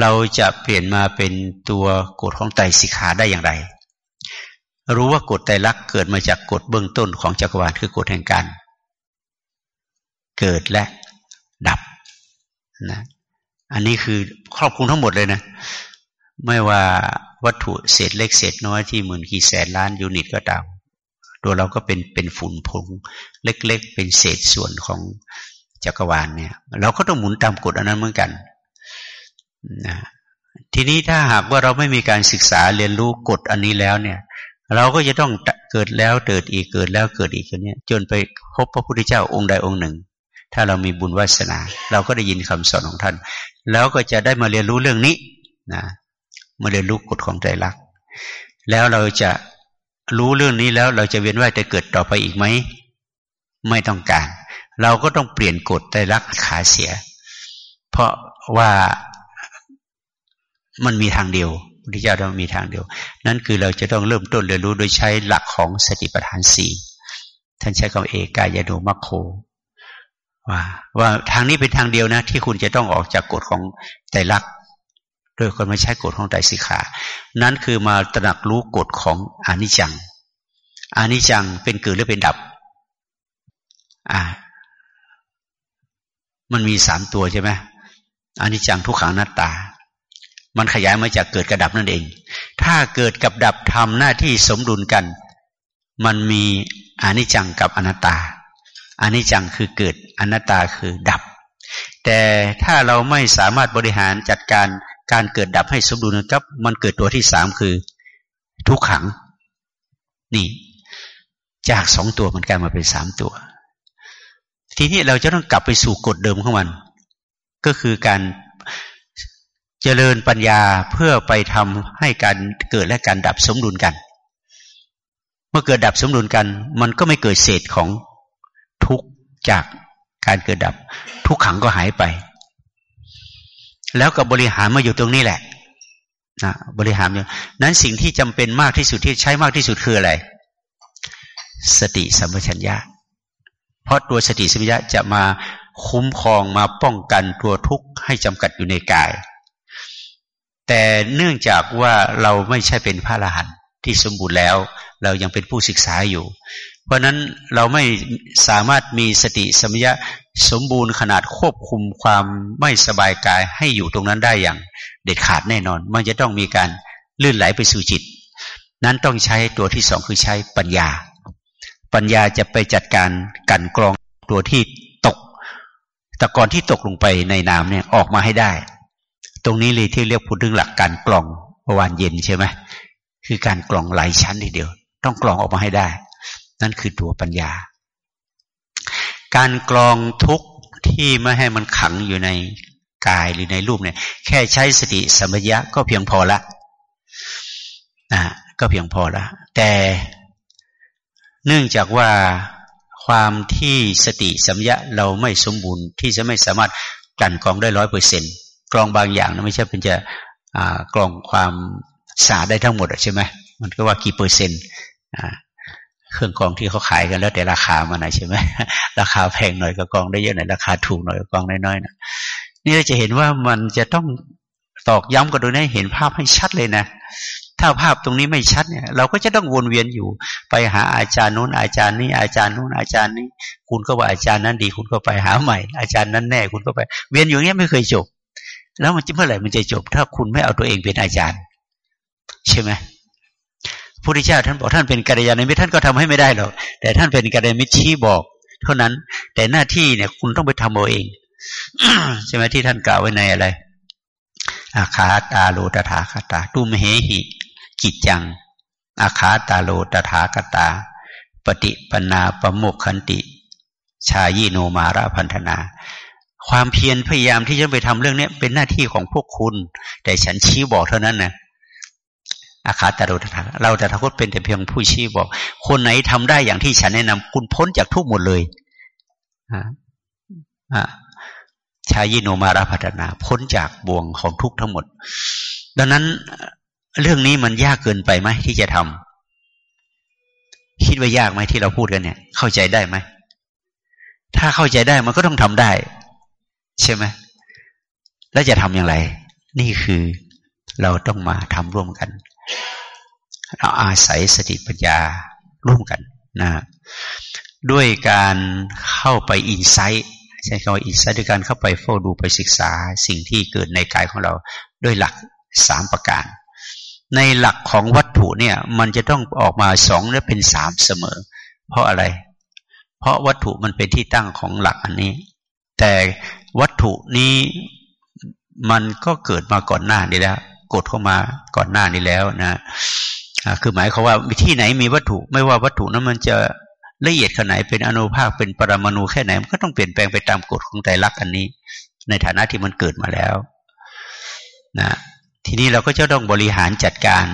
เราจะเปลี่ยนมาเป็นตัวกฎของไตรสิกขาได้อย่างไร รู้ว่ากฎไตรลักษณ์เกิดมาจากกฎเบื้องต้นของจักรวาลคือกฎแห่งการเกิดและดับนะอันนี้คือครอบคลุมทั้งหมดเลยนะ ไม่ว่าวัตถุเศษเล็กเศษน้อยที่หมื่นกี่แสนล้านยูนิตก็ตามตัวเราก็เป็นเป็นฝุ่นผงเล็ก ๆ เป็นเศษส่วนของจักรวาลเนี่ย เราก็ต้องหมุนตามกฎอันนั้นเหมือนกัน นะทีนี้ถ้าหากว่าเราไม่มีการศึกษาเรียนรู้กฎอันนี้แล้วเนี่ย เราก็จะต้องเกิดแล้วเกิดอีกเกิดแล้วเกิดอีกอย่างนี้จนไปพบพระพุทธเจ้าองค์ใดองค์หนึ่ง ถ้าเรามีบุญวาสนา เราก็ได้ยินคำสอนของท่าน แล้วก็จะได้มาเรียนรู้เรื่องนี้นะมาเรียนรู้กฎของใจรัก แล้วเราจะรู้เรื่องนี้แล้วเราจะเวียนว่ายแต่เกิดต่อไปอีกไหมไม่ต้องการ เราก็ต้องเปลี่ยนกฎใจรักขาเสีย เพราะว่า มันมีทางเดียวพุทธเจ้าต้องมีทางเดียว นั่นคือเราจะต้องเริ่มต้นเรียนรู้โดยใช้หลักของสติปัฏฐานสี่ท่านใช้คำเอกายโนมัคโคว่าว่าทางนี้เป็นทางเดียวนะ ที่คุณจะต้องออกจากกฎของไตรลักษณ์โดยคนไม่ใช่กฎของไตรสิกขา นั้นคือมาตระหนักรู้กฎของอนิจจังอนิจจังเป็นเกิดหรือเป็นดับ อ่า มันมีสามตัวใช่ไหมอนิจจังทุกขังน้าตา มันขยายมาจากเกิดกับดับนั่นเอง ถ้าเกิดกับดับทำหน้าที่สมดุลกัน มันมีอนิจจังกับอนัตตาอนิจจังคือเกิดอนัตตาคือดับ แต่ถ้าเราไม่สามารถบริหารจัดการการเกิดดับให้สมดุลกับ มันเกิดตัวที่สามคือ ทุกขัง นี่ จากสองตัวมันกลายมาเป็นสามตัว ทีนี้เราจะต้องกลับไปสู่กฎเดิมของมัน ก็คือการ เจริญปัญญาเพื่อไปทำให้การเกิดและการดับสมดุลกัน เมื่อเกิดดับสมดุลกัน มันก็ไม่เกิดเศษของทุกจากการเกิดดับ ทุกขังก็หายไป แล้วกับบริหารมาอยู่ตรงนี้แหละนะบริหารอยู่นั้นสิ่งที่จำเป็นมากที่สุดที่ใช้มากที่สุดคืออะไร สติสัมปชัญญะ เพราะตัวสติสัมปชัญญะจะมาคุ้มครองมาป้องกันตัวทุกข์ให้จำกัดอยู่ในกาย แต่เนื่องจากว่าเราไม่ใช่เป็นพระอรหันต์ที่สมบูรณ์แล้ว เรายังเป็นผู้ศึกษาอยู่ เพราะนั้นเราไม่สามารถมีสติสมยะสมบูรณ์ขนาดควบคุมความไม่สบายกายให้อยู่ตรงนั้นได้อย่างเด็ดขาดแน่นอน มันจะต้องมีการลื่นไหลไปสู่จิต นั้นต้องใช้ตัวที่สองคือใช้ปัญญา ปัญญาจะไปจัดการกันกรองตัวที่ตกตะกอนที่ตกลงไปในน้ำเนี่ยออกมาให้ได้ ตรงนี้เลยที่เรียกพูดถึงหลักการกล่องเมื่อวานเย็นใช่ไหมคือการกล่องหลายชั้นทีเดียว ต้องกล่องออกมาให้ได้ นั่นคือตัวปัญญา การกรองทุกที่ไม่ให้มันขังอยู่ในกายหรือในรูปเนี่ย แค่ใช้สติสมัญญะก็เพียงพอละนะก็เพียงพอละแต่เนื่องจากว่าความที่สติสัมยะเราไม่สมบูรณ์ที่จะไม่สามารถกลั่นกรองได้ร้อยเปอร์เซ็นต์ กรองบางอย่างนะไม่ใช่เป็นจะกรองความสะอาดได้ทั้งหมดใช่ไหมมันก็ว่ากี่เปอร์เซ็นต์เครื่องกรองที่เขาขายกันแล้วแต่ราคามันนะใช่ไหมราคาแพงหน่อยก็กรองได้เยอะหน่อยราคาถูกหน่อยก็กรองน้อยๆนะนี่เราจะเห็นว่ามันจะต้องตอกย้ำกันโดยนี้เห็นภาพให้ชัดเลยนะ ถ้าภาพตรงนี้ไม่ชัดเนี่ย เราก็จะต้องวนเวียนอยู่ ไปหาอาจารย์นู้นอาจารย์นี้อาจารย์นู้นอาจารย์นี้ คุณก็ว่าอาจารย์นั้นดี คุณก็ไปหาใหม่ อาจารย์นั้นแน่ คุณก็ไป เวียนอยู่อย่างนี้ไม่เคยจบ แล้วมันจะเมื่อไหร่มันจะจบ ถ้าคุณไม่เอาตัวเองเป็นอาจารย์ ใช่ไหมพระพุทธเจ้าท่านบอกท่านเป็นกัลยาณมิตรท่านก็ทำให้ไม่ได้หรอกแต่ท่านเป็นกัลยาณมิตรชี้บอก เท่านั้น แต่หน้าที่เนี่ย คุณต้องไปทำเอาเองใช่ไหมที่ท่านกล่าวไว้ในอะไรอาคาตาโลตถาคตาตุมเหหิ กิจจังอาคาตาโลตถาคตา ปฏิปนาปโมกขันติ ชายีโนมาราพันธนา ความเพียรพยายามที่จะไปทำเรื่องนี้เป็นหน้าที่ของพวกคุณ แต่ฉันชี้บอกเท่านั้นนะอาคาตารตถาเราแต่ทคตเป็นแต่เพียงผู้ชี้บอก คนไหนทำได้อย่างที่ฉันแนะนำคุณพ้นจากทุกหมดเลยชายิโนมาราพัฒนาพ้นจากบ่วงของทุกทั้งหมด ดังนั้นเรื่องนี้มันยากเกินไปไหมที่จะทำคิดว่ายากไหมที่เราพูดกันเนี่ย เข้าใจได้ไหมถ้าเข้าใจได้มันก็ต้องทำได้ ใช่ไหมแล้วจะทำอย่างไร นี่คือเราต้องมาทำร่วมกัน เราอาศัยสติปัญญาร่วมกันนะด้วยการเข้าไปอินไซต์ใช้คำว่าอินไซต์ด้วยการเข้าไปเฝ้าดูไปศึกษาสิ่งที่เกิดในกายของเราด้วยหลักสามประการ ในหลักของวัตถุเนี่ยมันจะต้องออกมาสองและเป็นสามเสมอ เพราะอะไร เพราะวัตถุมันเป็นที่ตั้งของหลักอันนี้ แต่ วัตถุนี้มันก็เกิดมาก่อนหน้านี้แล้วกดเข้ามาก่อนหน้านี้แล้วนะคือหมายความว่าที่ไหนมีวัตถุ ไม่ว่าวัตถุนั้นมันจะละเอียดขนาดไหนเป็นอนุภาคเป็นปรมาณูแค่ไหนมันก็ต้องเปลี่ยนแปลงไปตามกฎของไตรลักษณ์อันนี้ ในฐานะที่มันเกิดมาแล้วนะทีนี้เราก็จะต้องบริหารจัดการ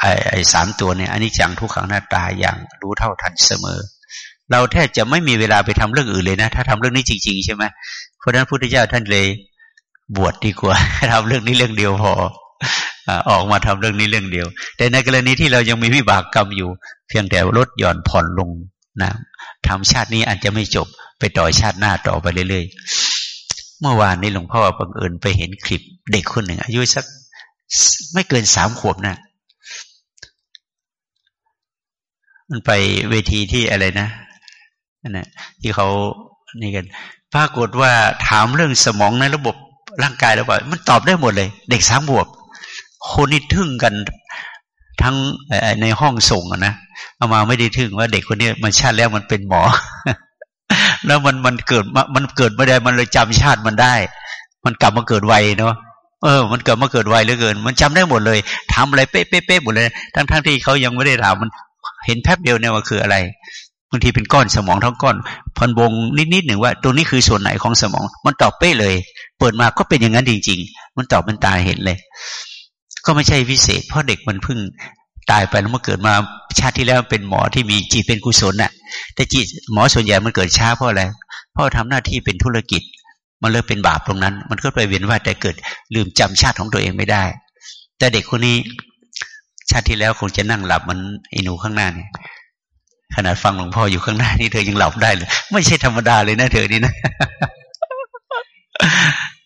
ไอ้ไอ้สามตัวเนี่ยอันนี้จังทุกขังหน้าตาอย่างรู้เท่าทันเสมอ เราแทบจะไม่มีเวลาไปทำเรื่องอื่นเลยนะ ถ้าทำเรื่องนี้จริง ๆ ใช่ไหมเพราะนั้นพุทธเจ้าท่านเลย บวชดดีกว่าทำเรื่องนี้เรื่องเดียวพอออกมาทำเรื่องนี้เรื่องเดียว แต่ในกรณีที่เรายังมีวิบากกรรมอยู่ เพียงแต่ลดหย่อนผ่อนลงนะทำชาตินี้อาจจะไม่จบไปต่อชาติหน้าต่อไปเรื่อยๆ เมื่อวานนี้หลวงพ่อบังเอิญไปเห็นคลิปเด็กคนหนึ่งอายุสักไม่เกินสามขวบนะมันไปเวทีที่อะไรนะ นะที่เขานี่กันปรากฏว่าถามเรื่องสมองในระบบร่างกายแล้วว่ามันตอบได้หมดเลย เด็กสามบวบคนนี่ทึ่งกันทั้งในห้องส่งนะเอามาไม่ได้ทึ่งว่าเด็กคนนี้มันชาติแล้วมันเป็นหมอ แล้วมันมันเกิดมันเกิดไม่ได้มันเลยจำชาติมันได้ มันกลับมาเกิดไวเนาะเออ มันเกิดมาเกิดไวเหลือเกิน มันจำได้หมดเลยทำอะไรเป๊ะเป๊ะหมดเลย ทั้งทั้งที่เขายังไม่ได้ถามมันเห็นแป๊บเดียวเนี่ยว่าคืออะไร บางทีเป็นก้อนสมองทั้งก้อนพันวงนิดๆหนึ่งว่า ตรงนี้คือส่วนไหนของสมอง มันตอบเป๊ะเลย เปิดมาก็เป็นอย่างนั้นจริง ๆ มันตอบมันตายเห็นเลย ก็ไม่ใช่พิเศษ เพราะเด็กมันเพิ่งตายไปแล้วมาเกิดมาชาติที่แล้วเป็นหมอที่มีจิตเป็นกุศลน่ะ แต่จิตหมอส่วนใหญ่มันเกิดช้าเพราะอะไรเพราะทำหน้าที่เป็นธุรกิจ มันเลยเป็นบาปตรงนั้น มันก็ไปเวียนว่ายแต่เกิดลืมจำชาติของตัวเองไม่ได้ แต่เด็กคนนี้ ชาติที่แล้วคงจะนั่งหลับมันอินูข้างหน้าเนี่ย ขนาดฟังหลวงพ่ออยู่ข้างหน้านี่เธอยังหลับได้เลย ไม่ใช่ธรรมดาเลยนะเธอนี่นะ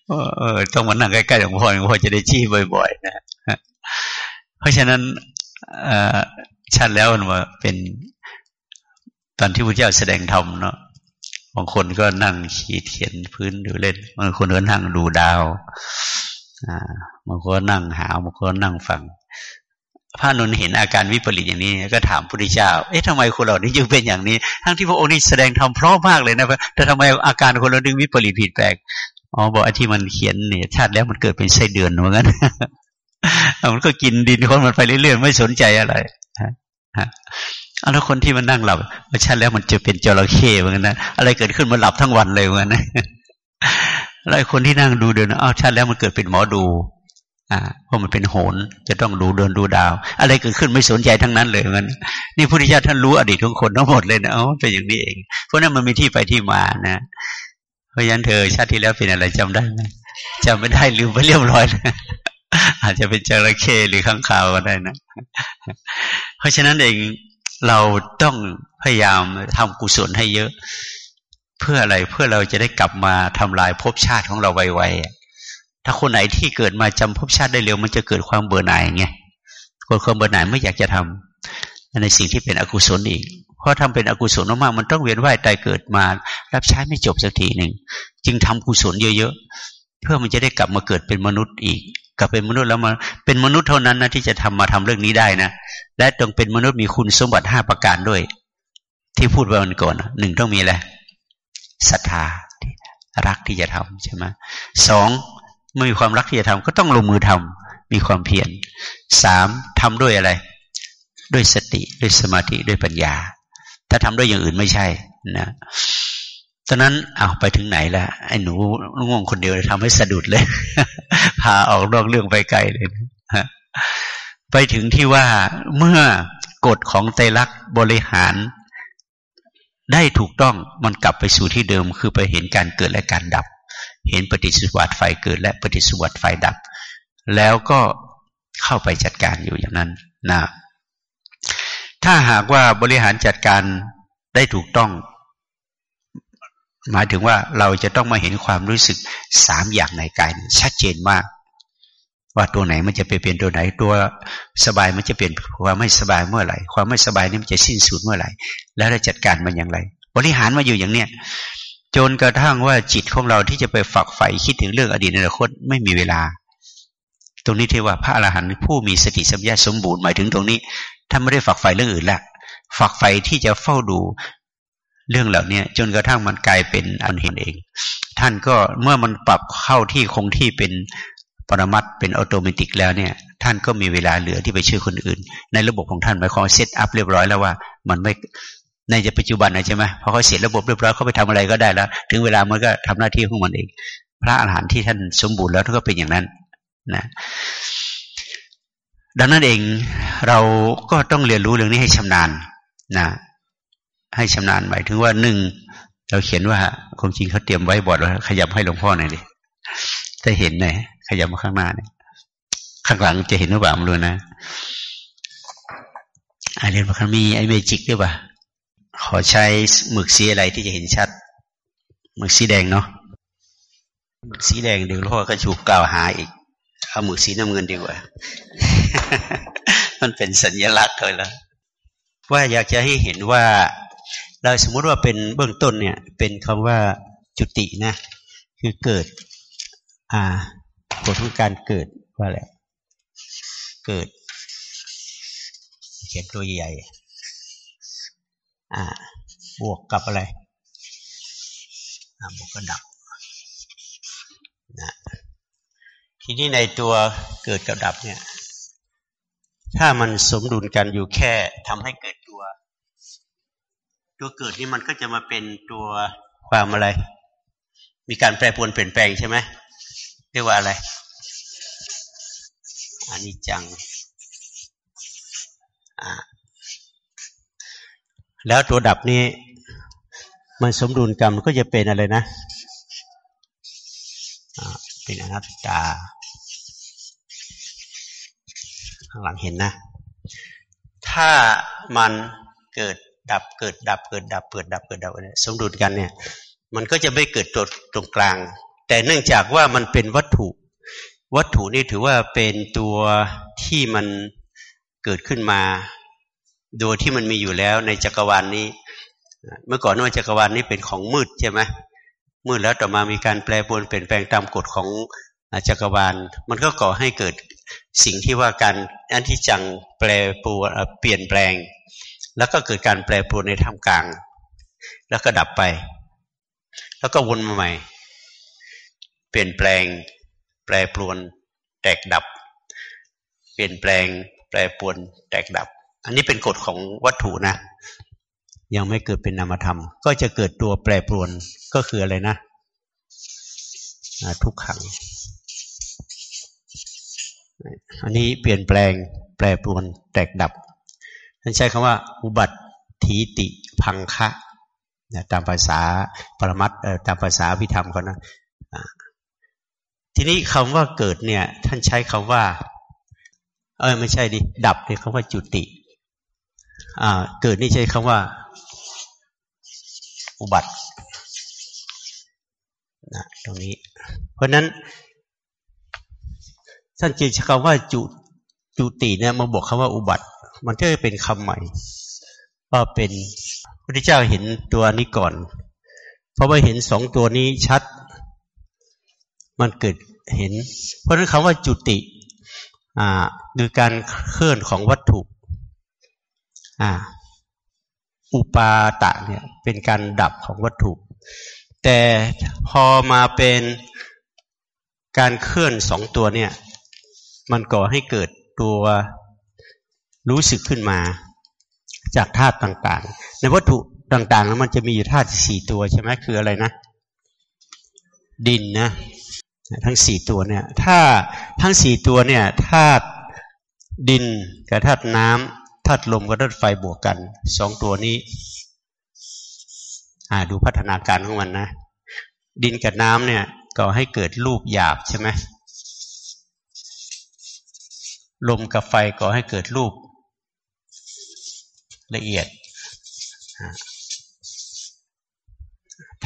เออต้องมานั่งใกล้ๆหลวงพ่อหลวงพ่อจะได้ชี้บ่อย ๆ นะเพราะฉะนั้นชัดแล้วว่าเป็นตอนที่พระเจ้าแสดงธรรมเนาะบางคนก็นั่งขีดเขียนพื้นดูเล่นบางคนก็นั่งดูดาวอ่าบางคนนั่งหาวบางคนนั่งฟัง พระนนเห็นอาการวิปริตอย่างนี้ก็ถามพระพุทธเจ้า เอ๊ะทำไมคนเหล่านี้ยังเป็นอย่างนี้ ทั้งที่พระองค์นี่แสดงธรรมเพราะมากเลยนะแต่ทำไมอาการคนเราดึงวิปริตผิดแปลก อ๋อบอกไอ้ที่มันเขียนเนี่ยชาติแล้วมันเกิดเป็นไส้เดือนเหมือนกันมันก็กินดินคนมันไปเรื่อยๆไม่สนใจอะไรฮะแล้วคนที่มันนั่งหลับชาติแล้วมันจะเป็นจระเข้เหมือนกันนะ อะไรเกิดขึ้นมันหลับทั้งวันเลยเหมือนกันนะแล้วคนที่นั่งดูเดินอ้าวชาติแล้วมันเกิดเป็นหมอดู เพราะมันเป็นโหนจะต้องดูเดินดูดาว อะไรเกิดขึ้นไม่สนใจทั้งนั้นเลยมันนี่พุทธิยถาท่านรู้อดีตทุกคนทั้งหมดเลยนะอ๋อเป็นอย่างนี้เอง เพราะนั้นมันมีที่ไปที่มานะเพราะฉะนั้นเธอชาติที่แล้วเป็นอะไรจำได้ไหมจำไม่ได้ลืมไปเรียบร้อยนะอาจจะเป็นจระเข้หรือข้างคาวก็ได้นะ เพราะฉะนั้นเองเราต้องพยายามทำกุศลให้เยอะ เพื่ออะไรเพื่อเราจะได้กลับมาทำลายภพชาติของเราไวๆ ถ้าคนไหนที่เกิดมาจำภพชาติได้เร็ว มันจะเกิดความเบื่อหน่ายไงคนความเบื่อหน่ายไม่อยากจะทำในสิ่งที่เป็นอกุศลอีก เพราะทำเป็นอกุศลมากๆมันต้องเวียนว่ายตายเกิดมา รับใช้ไม่จบสักทีหนึ่งจึงทำกุศลเยอะๆเพื่อมันจะได้กลับมาเกิดเป็นมนุษย์อีก กลับเป็นมนุษย์แล้วมาเป็นมนุษย์เท่านั้นนะที่จะทำมาทำเรื่องนี้ได้นะ และต้องเป็นมนุษย์มีคุณสมบัติห้าประการด้วย ที่พูดไปวันก่อนหนึ่งต้องมีอะไรศรัทธารักที่จะทำใช่ไหมสอง ไม่มีความรักที่จะทำก็ต้องลงมือทำมีความเพียรสามทำด้วยอะไร ด้วยสติด้วยสมาธิด้วยปัญญา ถ้าทำด้วยอย่างอื่นไม่ใช่นะตอนนั้นเอาไปถึงไหนละไอ้หนูง่วงคนเดียวทำให้สะดุดเลย พาออกนอกเรื่องไปไกลเลยนะไปถึงที่ว่าเมื่อกฎของไตรลักษณ์บริหารได้ถูกต้องมันกลับไปสู่ที่เดิมคือไปเห็นการเกิดและการดับ เห็นปฏิสุวัตไฟเกิด และปฏิสุวัตไฟดับ แล้วก็เข้าไปจัดการอยู่อย่างนั้นนะถ้าหากว่าบริหารจัดการได้ถูกต้อง หมายถึงว่าเราจะต้องมาเห็นความรู้สึกสามอย่างในกายชัดเจนมาก ว่าตัวไหนมันจะไปเป็นตัวไหนตัวสบายมันจะเปลี่ยนความไม่สบายเมื่อไหร่ ความไม่สบายนี่มันจะสิ้นสุดเมื่อไหร่ แล้วเราจัดการมันอย่างไร บริหารมาอยู่อย่างเนี้ย จนกระทั่งว่าจิตของเราที่จะไปฝักใฝ่คิดถึงเรื่องอดีตอนาคตไม่มีเวลา ตรงนี้ที่ว่าพระอรหันต์ผู้มีสติสัมยาสมบูรณ์หมายถึงตรงนี้ท่านไม่ได้ฝักใฝ่เรื่องอื่นละฝักใฝ่ที่จะเฝ้าดูเรื่องเหล่านี้จนกระทั่งมันกลายเป็นอันเห็นเอง ท่านก็เมื่อมันปรับเข้าที่คงที่เป็นปรมัตเป็นอัตโนมัติแล้วเนี่ย ท่านก็มีเวลาเหลือที่ไปช่วยคนอื่น ในระบบของท่านหมายความเซตอัพเรียบร้อยแล้วว่า มันไม่ ในปัจจุบันนะใช่ไหมพอเขาเสร็จระบบเรียบร้อยเขาไปทำอะไรก็ได้แล้ว ถึงเวลามันก็ทำหน้าที่ของมันเองพระอาหารหันต์ที่ท่านสมบูรณ์แล้วท่านก็เป็นอย่างนั้นนะดังนั้นเองเราก็ต้องเรียนรู้เรื่องนี้ให้ชำนาญนะให้ชำนาญหมายถึงว่าหนึ่งเราเขียนว่าคงจริงเขาเตรียมไว้บอร์ดว่าขยับให้หลวงพ่อหน่อยดิถ้าเห็นหน่อยขยับมาข้างหน้าเนี่ยข้างหลังจะเห็นหรือเปล่าไม่รู้นะอันนี้มันมีไอเมจิกด้วยป่ะ ขอใช้หมึกสีอะไรที่จะเห็นชัด หมึกสีแดงเนาะหมึกสีแดงเดี๋ยวพ่อก็ถูกกล่าวหาอีกเอาหมึกสีน้ำเงินดีกว่า มันเป็นสัญลักษณ์เลยละว่าอยากจะให้เห็นว่า เราสมมุติว่าเป็นเบื้องต้นเนี่ย เป็นคำว่าจุตินะ คือเกิด อ่ากฎของการเกิดว่าอะไรเกิด เขียนตัวใหญ่ บวกกับอะไรอ่าบวกกับดับนะทีนี้ในตัวเกิดกับดับเนี่ย ถ้ามันสมดุลกันอยู่แค่ทำให้เกิดตัว ตัวเกิดนี่มันก็จะมาเป็นตัวความอะไร มีการแปรปรวนเปลี่ยนแปลงใช่ไหมเรียกว่าอะไรอันนี้จัง อ่า แล้วตัวดับนี้มันสมดุลกันมันก็จะเป็นอะไรนะเป็นอนัตตา ข้างหลังเห็นนะ ถ้ามันเกิดดับเกิดดับเกิดดับเกิดดับเกิดดับสมดุลกันเนี่ย มันก็จะไม่เกิดตัวตรงกลาง แต่เนื่องจากว่ามันเป็นวัตถุ วัตถุนี่ถือว่าเป็นตัวที่มันเกิดขึ้นมา ดยที่มันมีอยู่แล้วในจักรวาลนนี้ เมื่อก่อนว่าจักรวาลนนี้เป็นของมืดใช่ไหมมืดแล้วต่อมามีการแปลปรวนเปลี่ยนแปลงตามกฎของจักรวาล มันก็ก่อให้เกิดสิ่งที่ว่าการอันที่จังแปลปรวนเปลี่ยนแปลง แล้วก็เกิดการแปลปรวนในท่ามกลาง แล้วก็ดับไป แล้วก็วนมาใหม่ เปลี่ยนแปลง แปรปรวน แตกดับ เปลี่ยนแปลง แปรปรวน แตกดับ อันนี้เป็นกฎของวัตถุนะ ยังไม่เกิดเป็นนามธรรม ก็จะเกิดตัวแปรปรวนก็คืออะไรนะทุกขัง อันนี้เปลี่ยนแปลงแปรปรวนแตกดับท่านใช้คำว่า อุบัติทีติพังคะตามภาษาปรมัตตามภาษาพิธรรมเขานะทีนี้คำว่าเกิดเนี่ย ท่านใช้คำว่า เออไม่ใช่ดิดับเนี่ยคำว่าจุติ เกิดนี่ใช้คำว่า อุบัตินะตรงนี้ เพราะนั้นท่านจึงใช้คำว่าจุจุติเนี่ยมาบอกคำว่าอุบัติ มันก็เป็นคำใหม่ว่าเป็นพระเจ้าเห็นตัวนี้ก่อน เพราะว่าเห็นสองตัวนี้ชัด มันเกิดเห็น เพราะนั้นคำว่าจุติอ่าคือการเคลื่อนของวัตถุ อ่า อุปาตะเนี่ย เป็นการดับของวัตถุ แต่พอมาเป็นการเคลื่อนสองตัวเนี่ย มันก่อให้เกิดตัวรู้สึกขึ้นมา จากธาตุต่างๆ ในวัตถุต่างๆ แล้วมันจะมีอยู่ธาตุสี่ตัวใช่ไหมคืออะไรนะ ดินนะ ทั้งสี่ตัวเนี่ย ถ้าทั้งสี่ตัวเนี่ยธาตุดินกับธาตุน้ำ ธาตุลมกับธาตุไฟบวกกันสองตัวนี้ อ่าดูพัฒนาการของมันนะ ดินกับน้ำเนี่ยก่อให้เกิดรูปหยาบใช่ไหมลมกับไฟก่อให้เกิดรูปละเอียด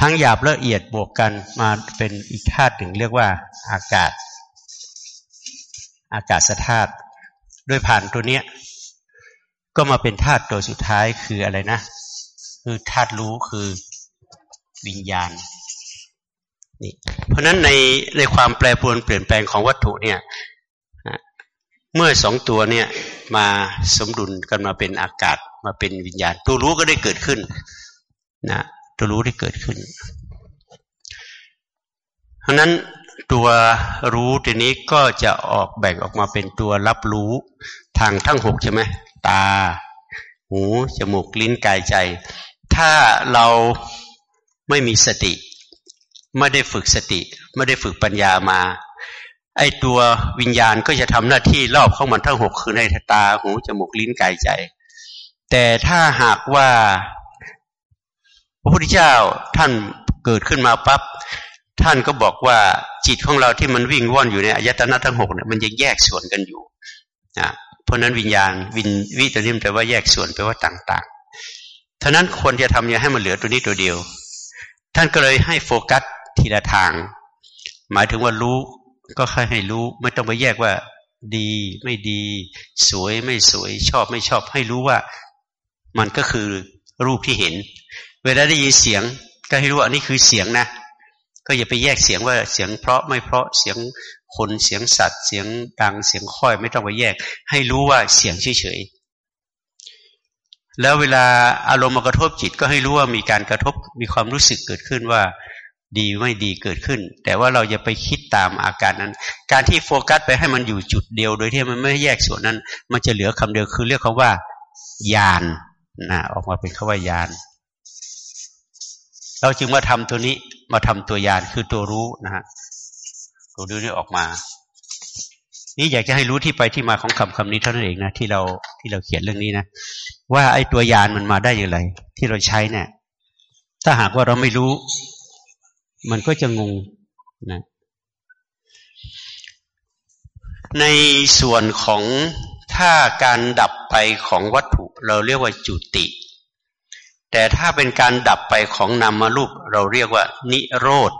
ทั้งหยาบละเอียดบวกกันมาเป็นอีกธาตุหนึ่งเรียกว่าอากาศ อากาศธาตุด้วยผ่านตัวเนี้ย ก็มาเป็นธาตุตัวสุดท้ายคืออะไรนะ คือธาตุรู้คือวิญญาณนี่เพราะนั้นในในความแปรปรวนเปลี่ยนแปลงของวัตถุเนี่ยเมื่อสองตัวเนี่ยมาสมดุลกันมาเป็นอากาศมาเป็นวิญญาณ ตัวรู้ก็ได้เกิดขึ้นนะตัวรู้ที่เกิดขึ้น เพราะนั้นตัวรู้ทีนี้ก็จะออกแบ่งออกมาเป็นตัวรับรู้ทางทั้งหกใช่ไหม ตา หู จมูก ลิ้น กายใจ ถ้าเราไม่มีสติ ไม่ได้ฝึกสติ ไม่ได้ฝึกปัญญามา ไอตัววิญญาณก็จะทำหน้าที่รอบเของมันทั้งหกคือในตา หู จมูก ลิ้น กายใจ แต่ถ้าหากว่าพระพุทธเจ้าท่านเกิดขึ้นมาปับ๊บท่านก็บอกว่าจิตของเราที่มันวิ่งว่อนอยู่ในอายตนะทั้งหกเนี่ยมันยังแยกส่วนกันอยู่นะ เพราะนั้นวิญญาณวินวิตัวนี้แปลว่าแยกส่วนแปลว่าต่างๆท่านั้นควรจะทำยังให้มันเหลือตัวนี้ตัวเดียว ท่านก็เลยให้โฟกัสทีละทาง หมายถึงว่ารู้ก็ค่อยให้รู้ ไม่ต้องไปแยกว่า ดีไม่ดี สวยไม่สวย ชอบไม่ชอบ ให้รู้ว่า มันก็คือรูปที่เห็น เวลาได้ยินเสียง ก็ให้รู้ว่านี่คือเสียงนะ ก็อย่าไปแยกเสียงว่าเสียงเพราะไม่เพราะเสียงคนเสียงสัตว์ เสียงดังเสียงค่อยไม่ต้องไปแยก ให้รู้ว่าเสียงเฉยๆแล้วเวลาอารมณ์มากระทบจิตก็ให้รู้ว่ามีการกระทบมีความรู้สึกเกิดขึ้นว่าดีไม่ดีเกิดขึ้น แต่ว่าเราจะไปคิดตามอาการนั้น การที่โฟกัสไปให้มันอยู่จุดเดียวโดยที่มันไม่แยกส่วนนั้น มันจะเหลือคำเดียวคือเรียกคาว่ายานนะออกมาเป็นคาว่ายาน เราจึงมาทำตัวนี้มาทำตัวยานคือตัวรู้นะฮะตัวรู้นี้ออกมา นี่อยากจะให้รู้ที่ไปที่มาของคำคำนี้เท่านั้นเองนะที่เราที่เราเขียนเรื่องนี้นะว่าไอ้ตัวยานมันมาได้อย่างไร ที่เราใช้เนี่ยถ้าหากว่าเราไม่รู้ มันก็จะงงนะในส่วนของถ้าการดับไปของวัตถุ เราเรียกว่าจุติ แต่ถ้าเป็นการดับไปของนามารูปเราเรียกว่า นิโรธ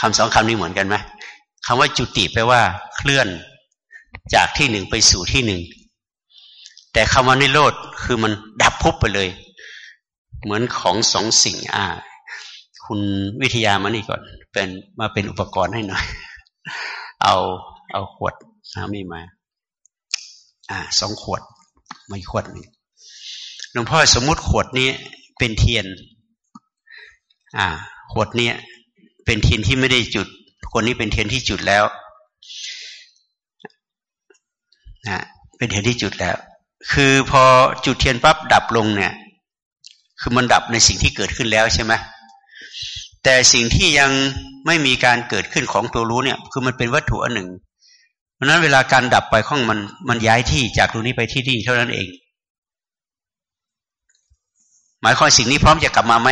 คำสองคำนี้เหมือนกันไหมคำว่าจุติแปลว่า เคลื่อนจากที่หนึ่งไปสู่ที่หนึ่ง แต่คำว่านิโรธคือมันดับพุบไปเลย เหมือนของสองสิ่งอ่าคุณวิทยามานี่ก่อน เป็นมาเป็นอุปกรณ์ให้หน่อย เอาเอาขวดน้ำนี่มา อ่าสองขวดมาขวดหนึ่ง ลวงพ่อสมมุติขวดนี้เป็นเทียน อ่า ขวดนี้เป็นเทียนที่ไม่ได้จุด คนนี้เป็นเทียนที่จุดแล้วนะเป็นเทียนที่จุดแล้ว คือพอจุดเทียนปั๊บดับลงเนี่ย คือมันดับในสิ่งที่เกิดขึ้นแล้วใช่ไหมแต่สิ่งที่ยังไม่มีการเกิดขึ้นของตัวรู้เนี่ย คือมันเป็นวัตถุอันหนึ่ง เพราะนั้นเวลาการดับไปของมันมันย้ายที่จากตรงนี้ไปที่นี่เท่านั้นเอง มายความสิ่งนี้พร้อมจะกลับมาไหม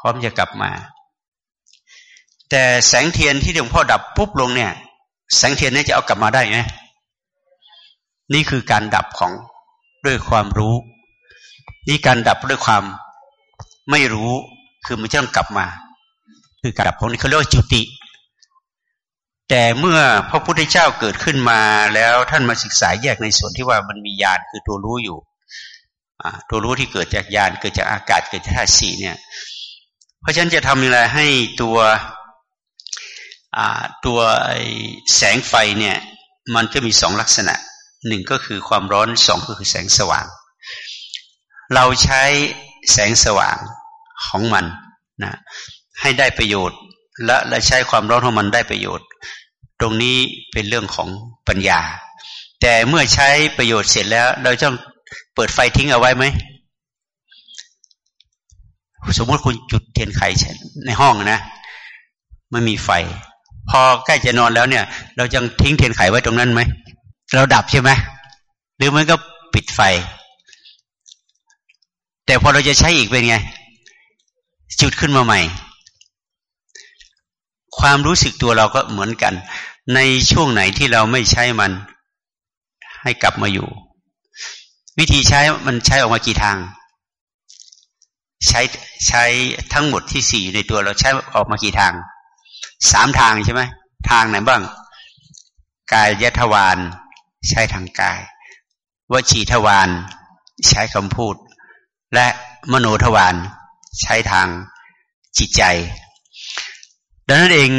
พร้อมจะกลับมา แต่แสงเทียนที่หลวงพ่อดับปุ๊บลงเนี่ย แสงเทียนนี้จะเอากลับมาได้ไหมนี่คือการดับของด้วยความรู้ นี่การดับด้วยความไม่รู้คือมันจะต้องกลับมา คือการดับของนี้เขาเรียกว่าจุติ แต่เมื่อพระพุทธเจ้าเกิดขึ้นมาแล้วท่านมาศึกษาแยกในส่วนที่ว่ามันมีญาณคือตัวรู้อยู่ ตัวรู้ที่เกิดจากยานเกิดจากอากาศเกิดจากธาตุสีเนี่ย เพราะฉะนั้นจะทำอะไรให้ตัวตัวแสงไฟเนี่ย มันจะมีสองลักษณะหนึ่งก็คือความร้อนสองก็คือแสงสว่าง เราใช้แสงสว่างของมันนะให้ได้ประโยชน์ และและใช้ความร้อนของมันได้ประโยชน์ ตรงนี้เป็นเรื่องของปัญญา แต่เมื่อใช้ประโยชน์เสร็จแล้ว เราต้อง เปิดไฟทิ้งเอาไว้ไหม สมมติคุณจุดเทียนไขในห้องนะไม่มีไฟ พอใกล้จะนอนแล้วเนี่ย เราจะทิ้งเทียนไขไว้ตรงนั้นไหม เราดับใช่ไหมหรือมันก็ปิดไฟ แต่พอเราจะใช้อีกเป็นไง จุดขึ้นมาใหม่ ความรู้สึกตัวเราก็เหมือนกัน ในช่วงไหนที่เราไม่ใช้มัน ให้กลับมาอยู่ วิธีใช้มันใช้ออกมากี่ทาง ใช้ใช้ทั้งหมดที่สี่ในตัวเราใช้ออกมากี่ทางสามทางใช่ไหมทางไหนบ้าง กายยทวารใช้ทางกายวจีทวารใช้คำพูด และมโนทวารใช้ทางจิตใจ ดังนั้นเอง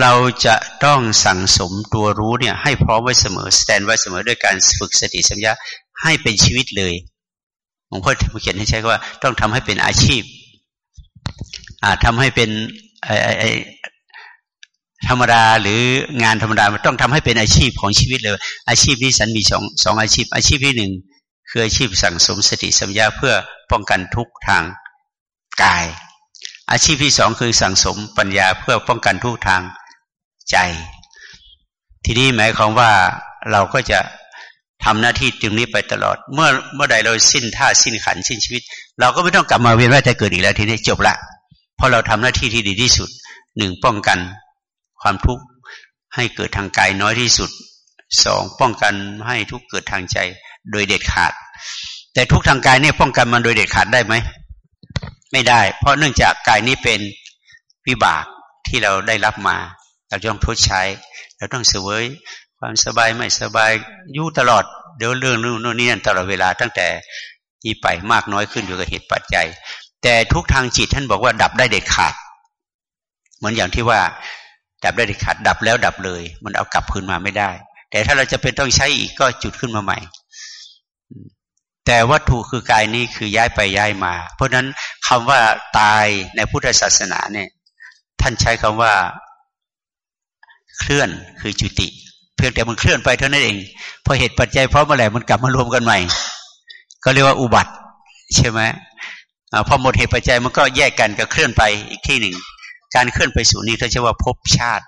เราจะต้องสั่งสมตัวรู้เนี่ยให้พร้อมไว้เสมอ สแตนไว้เสมอด้วยการฝึกสติสัมยา ให้เป็นชีวิตเลยหลวงพ่อเขียนให้ใช้ว่า ต้องทำให้เป็นอาชีพ อ่าทำให้เป็นไอไอธรรมดาหรืองานธรรมดามันต้องทำให้เป็นอาชีพของชีวิตเลย อาชีพนี้สันมีสองสองอาชีพ อาชีพที่หนึ่งคืออาชีพสั่งสมสติสัมยาเพื่อป้องกันทุกทางกาย อาชีพที่สองคือสั่งสมปัญญาเพื่อป้องกันทุกทางใจ ทีนี้หมายความว่าเราก็จะ ทำหน้าที่ตรงนี้ไปตลอด เมื่อเมื่อใดเราสิ้นท่าสิ้นขันสิ้นชีวิต เราก็ไม่ต้องกลับมาเวียนว่ายแต่เกิดอีกแล้วทีนี้จบละเพราะเราทำหน้าที่ที่ดีที่สุดหนึ่งป้องกันความทุกข์ให้เกิดทางกายน้อยที่สุดสองป้องกันให้ทุกเกิดทางใจโดยเด็ดขาด แต่ทุกทางกายเนี่ยป้องกันมันโดยเด็ดขาดได้ไหมไม่ได้ เพราะเนื่องจากกายนี้เป็นวิบากที่เราได้รับมา เราต้องทดใช้ เราต้องเสวย ความสบายไม่สบายอยู่ตลอด เดี๋ยวเรื่องนู่นนู่นนี่นั่นตลอดเวลาตั้งแต่ที่ไปมากน้อยขึ้นอยู่กับเหตุปัจจัย แต่ทุกทางจิตท่านบอกว่า ดับได้เด็ดขาด เหมือนอย่างที่ว่า ดับได้เด็ดขาด ดับแล้วดับเลย มันเอากลับคืนมาไม่ได้ แต่ถ้าเราจะเป็นต้องใช้อีกก็จุดขึ้นมาใหม่ แต่วัตถุคือกายนี้คือย้ายไปย้ายมา เพราะฉะนั้นคำว่าตายในพุทธศาสนาเนี่ย ท่านใช้คำว่า เคลื่อนคือจุติ เพียงแต่มันเคลื่อนไปเท่านั้นเองพอเหตุปัจจัยพร้อมมาแล้วมันกลับมารวมกันใหม่ ก็เรียกว่าอุบัติ ใช่ไหมอพอหมดเหตุปัจจัยมันก็แยกกันก็เคลื่อนไปอีกที่หนึ่ง การเคลื่อนไปสู่นี้เขาจะว่าภพชาติ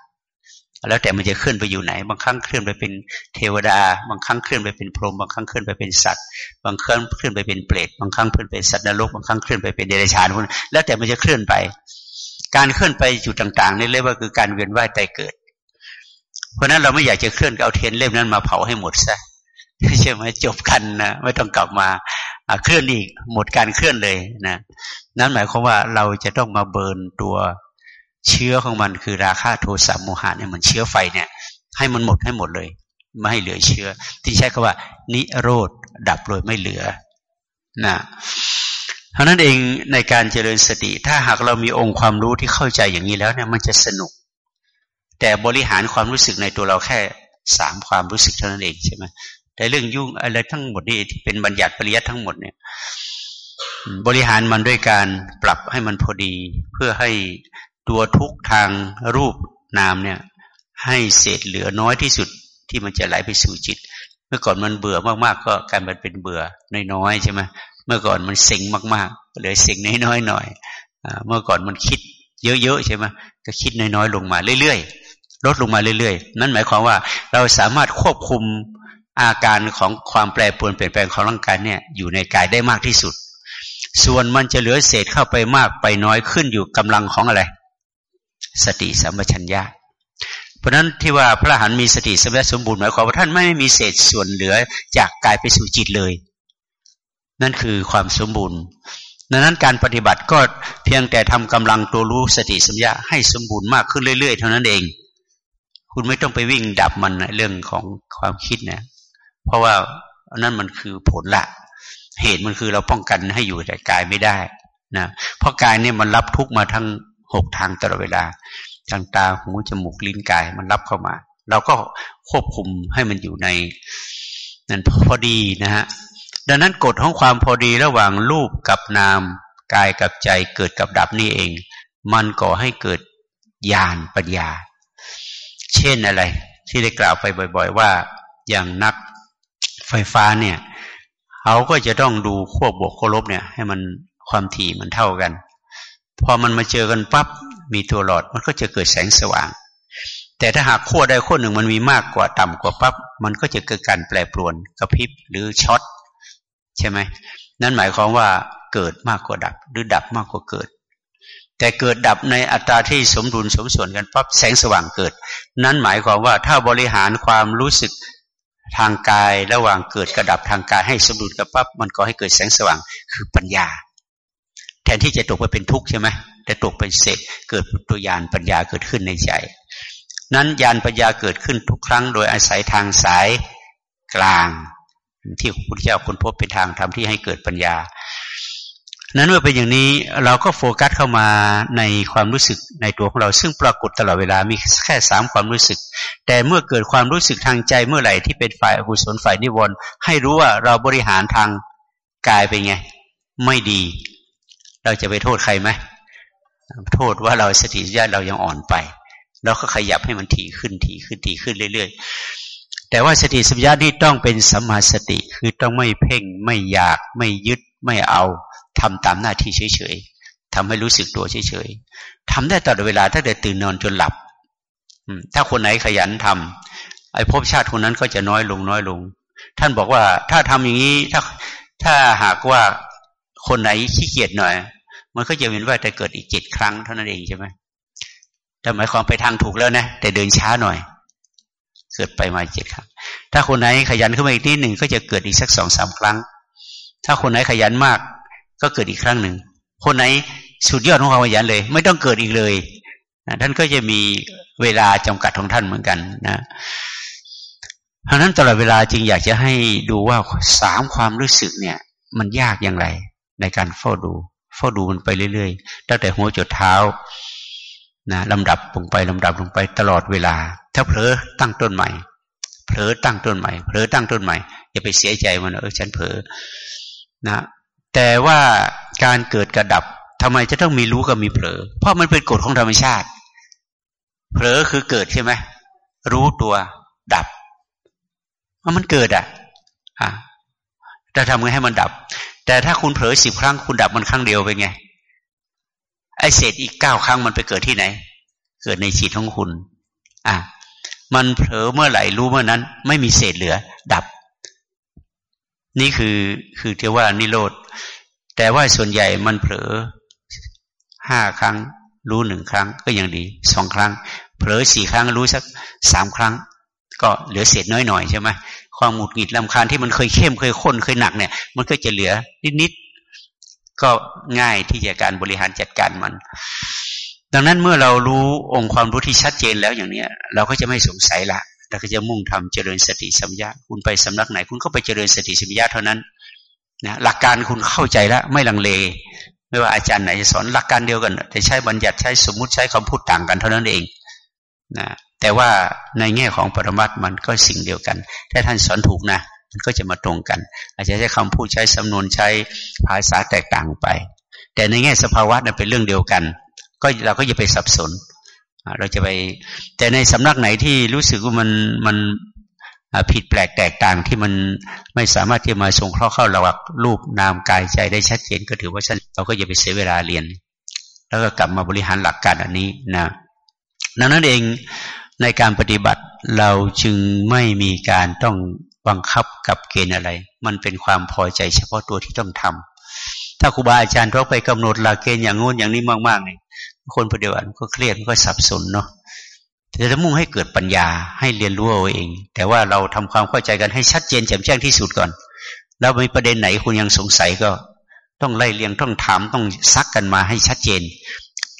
แล้วแต่มันจะเคลื่อนไปอยู่ไหน บางครั้งเคลื่อนไปเป็นเทวดา บางครั้งเคลื่อนไปเป็นพรหมบางครั้งเคลื่อนไปเป็นสัตว์ บางครั้งเคลื่อนไปเป็นเปรตบางครั้งเคลื่อนไปสัตว์นรกบางครั้งเคลื่อนไปเป็นเดรัจฉานแล้วแต่มันจะเคลื่อนไป การเคลื่อนไปจุดต่างๆนี่เรียกว่าคือการเวียนว่ายตายเกิด เพราะนั้นเราไม่อยากจะเคลื่อนเอาเทียนเล่มนั้นมาเผาให้หมดซะใช่ไหมจบกันนะไม่ต้องกลับมาเคลื่อนอีกหมดการเคลื่อนเลยนะนั้นหมายความว่าเราจะต้องมาเบิร์นตัวเชื้อของมันคือราคาโทสะโมหะเนี่ยมันเชื้อไฟเนี่ย ให้มันหมดให้หมดเลย ไม่ให้เหลือเชื้อ ที่ใช้คำว่า นิโรธดับเลยไม่เหลือนะเพราะนั้นเองในการเจริญสติ ถ้าหากเรามีองค์ความรู้ที่เข้าใจอย่างนี้แล้วเนี่ยมันจะสนุก แต่บริหารความรู้สึกในตัวเราแค่สามความรู้สึกเท่านั้นเองใช่ไหมแต่เรื่องยุ่งอะไรทั้งหมดนี่ที่เป็นบัญญัติปริยัติทั้งหมดเนี่ย บริหารมันด้วยการปรับให้มันพอดี เพื่อให้ตัวทุกทางรูปนามเนี่ย ให้เศษเหลือน้อยที่สุดที่มันจะไหลไปสู่จิต เมื่อก่อนมันเบื่อมากๆก็กายเป็นเป็นเบื่อน้อยๆใช่ไหมเมื่อก่อนมันเซ็งมากๆเหลือเซ็งน้อยๆหน่อยเมื่อก่อนมันคิดเยอะๆใช่ไหมก็คิดน้อยๆลงมาเรื่อยๆ ลดลงมาเรื่อยๆ นั่นหมายความว่าเราสามารถควบคุมอาการของความแปรปรวนเปลี่ยนแปลงของร่างกายเนี่ยอยู่ในกายได้มากที่สุด ส่วนมันจะเหลือเศษเข้าไปมากไปน้อยขึ้นอยู่กำลังของอะไร สติสัมปชัญญะ เพราะนั้นที่ว่าพระหันมีสติสัมปชัญญะสมบูรณ์หมายความว่าท่านไม่มีเศษส่วนเหลือจากกายไปสู่จิตเลย นั่นคือความสมบูรณ์ดังนั้นการปฏิบัติก็เพียงแต่ทำกำลังตัวรู้สติสัมปชัญญะให้สมบูรณ์มากขึ้นเรื่อยๆ เท่านั้นเอง คุณไม่ต้องไปวิ่งดับมันเรื่องของความคิดนะ เพราะว่านั่นมันคือผลละ เหตุมันคือเราป้องกันให้อยู่แต่กายไม่ได้นะเพราะกายเนี่ยมันรับทุกมาทั้งหกทางตลอดเวลาทางตาหูจมูกลิ้นกายมันรับเข้ามา เราก็ควบคุมให้มันอยู่ในนั้นพอดีนะฮะดังนั้นกฎของความพอดีระหว่างรูปกับนามกายกับใจเกิดกับดับนี่เอง มันก่อให้เกิดญาณปัญญา เช่นอะไร ที่ได้กล่าวไปบ่อย ๆ ว่าอย่างนักไฟฟ้าเนี่ยเขาก็จะต้องดูขั้วบวกขั้วลบเนี่ย ให้มันความถี่มันเท่ากัน พอมันมาเจอกันปั๊บมีตัวหลอดมันก็จะเกิดแสงสว่าง แต่ถ้าหากขั้วใดขั้วหนึ่งมันมีมากกว่าต่ำกว่าปั๊บมันก็จะเกิดการแปรปรวนกระพริบหรือช็อตใช่ไหมนั่นหมายความว่าเกิดมากกว่าดับ หรือดับมากกว่าเกิด แต่เกิดดับในอัตราที่สมดุลสมส่วนกันปั๊บแสงสว่างเกิด นั้นหมายความว่าถ้าบริหารความรู้สึกทางกายระหว่างเกิดกระดับทางกายให้สมดุลกันปั๊บมันก็ให้เกิดแสงสว่างคือปัญญา แทนที่จะตกไปเป็นทุกข์ใช่ไหมแต่ตกเป็นเศษเกิดตัวยานปัญญาเกิดขึ้นในใจ นั้นยานปัญญาเกิดขึ้นทุกครั้ง โดยอาศัยทางสายกลาง ที่พระพุทธเจ้าคนพบเป็นทางทำที่ให้เกิดปัญญา นั้นเมื่อเป็นอย่างนี้เราก็โฟกัสเข้ามาในความรู้สึกในตัวของเรา ซึ่งปรากฏตลอดเวลามีแค่สามความรู้สึก แต่เมื่อเกิดความรู้สึกทางใจเมื่อไหร่ที่เป็นฝ่ายอกุศลฝ่ายนิวรณ์ให้รู้ว่าเราบริหารทางกายเป็นไง ไม่ดี เราจะไปโทษใครไหมโทษว่าเราสติสัมยาเรายังอ่อนไปเราก็ขยับให้มันถี่ขึ้นถี่ขึ้นถี่ขึ้นเรื่อย ๆ แต่ว่าสติสัมยานี่ต้องเป็นสัมมาสติคือต้องไม่เพ่งไม่อยากไม่ยึดไม่เอา ทำตามหน้าที่เฉยๆทำให้รู้สึกตัวเฉยๆทำได้ตลอดเวลาตั้งแต่ตื่นนอนจนหลับถ้าคนไหนขยันทำไอ้ภพชาติคนนั้นก็จะน้อยลงน้อยลง ท่านบอกว่าถ้าทำอย่างนี้ถ้าถ้าหากว่าคนไหนขี้เกียจหน่อย มันก็จะเป็นว่าจะเกิดอีกเจ็ดครั้งเท่านั้นเองใช่ไหมแต่หมายความไปทางถูกแล้วนะแต่เดินช้าหน่อย เกิดไปมาเจ็ดครั้ง ถ้าคนไหนขยันขึ้นมาอีกนิดหนึ่งก็จะเกิดอีกสักสองสามครั้ง ถ้าคนไหนขยันมาก ก็เกิดอีกครั้งหนึ่ง คนไหนสุดยอดของความขยันเลย ไม่ต้องเกิดอีกเลยนะท่านก็จะมีเวลาจำกัดของท่านเหมือนกันนะเพราะนั้นตลอดเวลาจึงอยากจะให้ดูว่าสามความรู้สึกเนี่ย มันยากอย่างไร ในการเฝ้าดูเฝ้าดูมันไปเรื่อยๆตั้งแต่หัวจดเท้านะลำดับลงไปลำดับลงไปตลอดเวลา ถ้าเผลอตั้งต้นใหม่เผลอตั้งต้นใหม่เผลอตั้งต้นใหม่อย่าไปเสียใจมันเออฉันเผลอนะ แต่ว่าการเกิดกระดับทำไมจะต้องมีรู้กับมีเผลอ เพราะมันเป็นกฎของธรรมชาติ เผลอคือเกิดใช่ไหมรู้ตัวดับเพรามันเกิดอะอะจะทำไงให้มันดับ แต่ถ้าคุณเผลอสิบครั้งคุณดับมันครั้งเดียวเป็นไงไอเศษอีกเก้าครั้งมันไปเกิดที่ไหน เกิดในจิตของคุณ อะ มันเผลอเมื่อไหร่รู้เมื่อนั้น ไม่มีเศษเหลือ ดับ นี่คือคือเทว่านิโรธ แต่ว่าส่วนใหญ่มันเผลอห้าครั้ง รู้หนึ่งครั้งก็ยังดีสองครั้ง เผลอสี่ครั้งรู้สักสามครั้ง ก็เหลือเศษน้อยหน่อยใช่ไหมความหงุดหงิดลำคาญที่มันเคยเข้มเคยข้นเคยหนักเนี่ย มันก็จะเหลือนิดก็ง่ายที่จะการบริหารจัดการมัน ดังนั้นเมื่อเรารู้องค์ความรู้ที่ชัดเจนแล้วอย่างเนี้ย เราก็จะไม่สงสัยละ เราก็จะมุ่งทำเจริญสติสัมยาคุณไปสำนักไหน คุณก็ไปเจริญสติสัมยาเท่านั้นนะหลักการคุณเข้าใจแล้วไม่ลังเล ไม่ว่าอาจารย์ไหนจะสอนหลักการเดียวกัน แต่ใช้บัญญัติใช้สมมุติใช้คำพูดต่างกันเท่านั้นเองนะแต่ว่าในแง่ของปรมัตมันก็สิ่งเดียวกัน ถ้าท่านสอนถูกนะมันก็จะมาตรงกัน อาจจะใช้คำพูดใช้สำนวนใช้ภาษาแตกต่างไป แต่ในแง่สภาวะนั้นเป็นเรื่องเดียวกัน ก็เราก็อย่าไปสับสน เราจะไป แต่ในสำนักไหนที่รู้สึกว่ามันมันผิดแปลกแตกต่างที่มันไม่สามารถที่มาทรงเคราะห์เข้าระหว่างรูปนามกายใจได้ชัดเจนก็ถือว่าฉันเราก็อย่าไปเสียเวลาเรียน แล้วก็กลับมาบริหารหลักการอันนี้นะดังนั้นเองในการปฏิบัติเราจึงไม่มีการต้องบังคับกับเกณฑ์อะไร มันเป็นความพอใจเฉพาะตัวที่ต้องทำถ้าครูบาอาจารย์เขาไปกำหนดหลักเกณฑ์อย่างงู้นอย่างนี้มากๆเนี่ย คนปฏิบัติก็เครียดก็สับสนเนาะแต่จะมุ่งให้เกิดปัญญาให้เรียนรู้เอาเอง แต่ว่าเราทำความเข้าใจกันให้ชัดเจนแจ่มแจ้งที่สุดก่อน แล้วมีประเด็นไหนคุณยังสงสัยก็ ต้องไล่เรียงต้องถามต้องซักกันมาให้ชัดเจน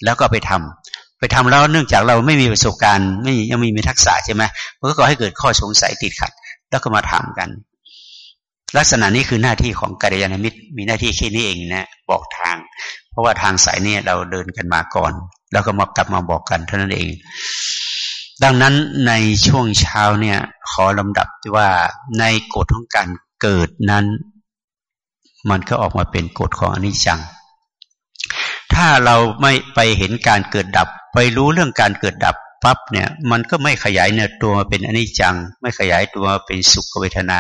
แล้วก็ไปทำไปทำแล้วเนื่องจากเราไม่มีประสบการณ์ ไม่ยังไม่มีทักษะใช่ไหมมันก็ก่อให้เกิดข้อสงสัยติดขัด แล้วก็มาถามกัน ลักษณะนี้คือหน้าที่ของกัลยาณมิตร มีหน้าที่แค่นี้เองนะบอกทาง ราะว่าทางสายนี้เราเดินกันมาก่อน แล้วก็มากลับมาบอกกันเท่านั้นเอง ดังนั้นในช่วงเช้าเนี่ย ขอลำดับว่าในกฎของการเกิดนั้น มันก็ออกมาเป็นกฎของอนิจจัง ถ้าเราไม่ไปเห็นการเกิดดับ ไปรู้เรื่องการเกิดดับปั๊บเนี่ย มันก็ไม่ขยายเนี่ยตัวมาเป็นอนิจจัง ไม่ขยายตัวมาเป็นสุขเวทนา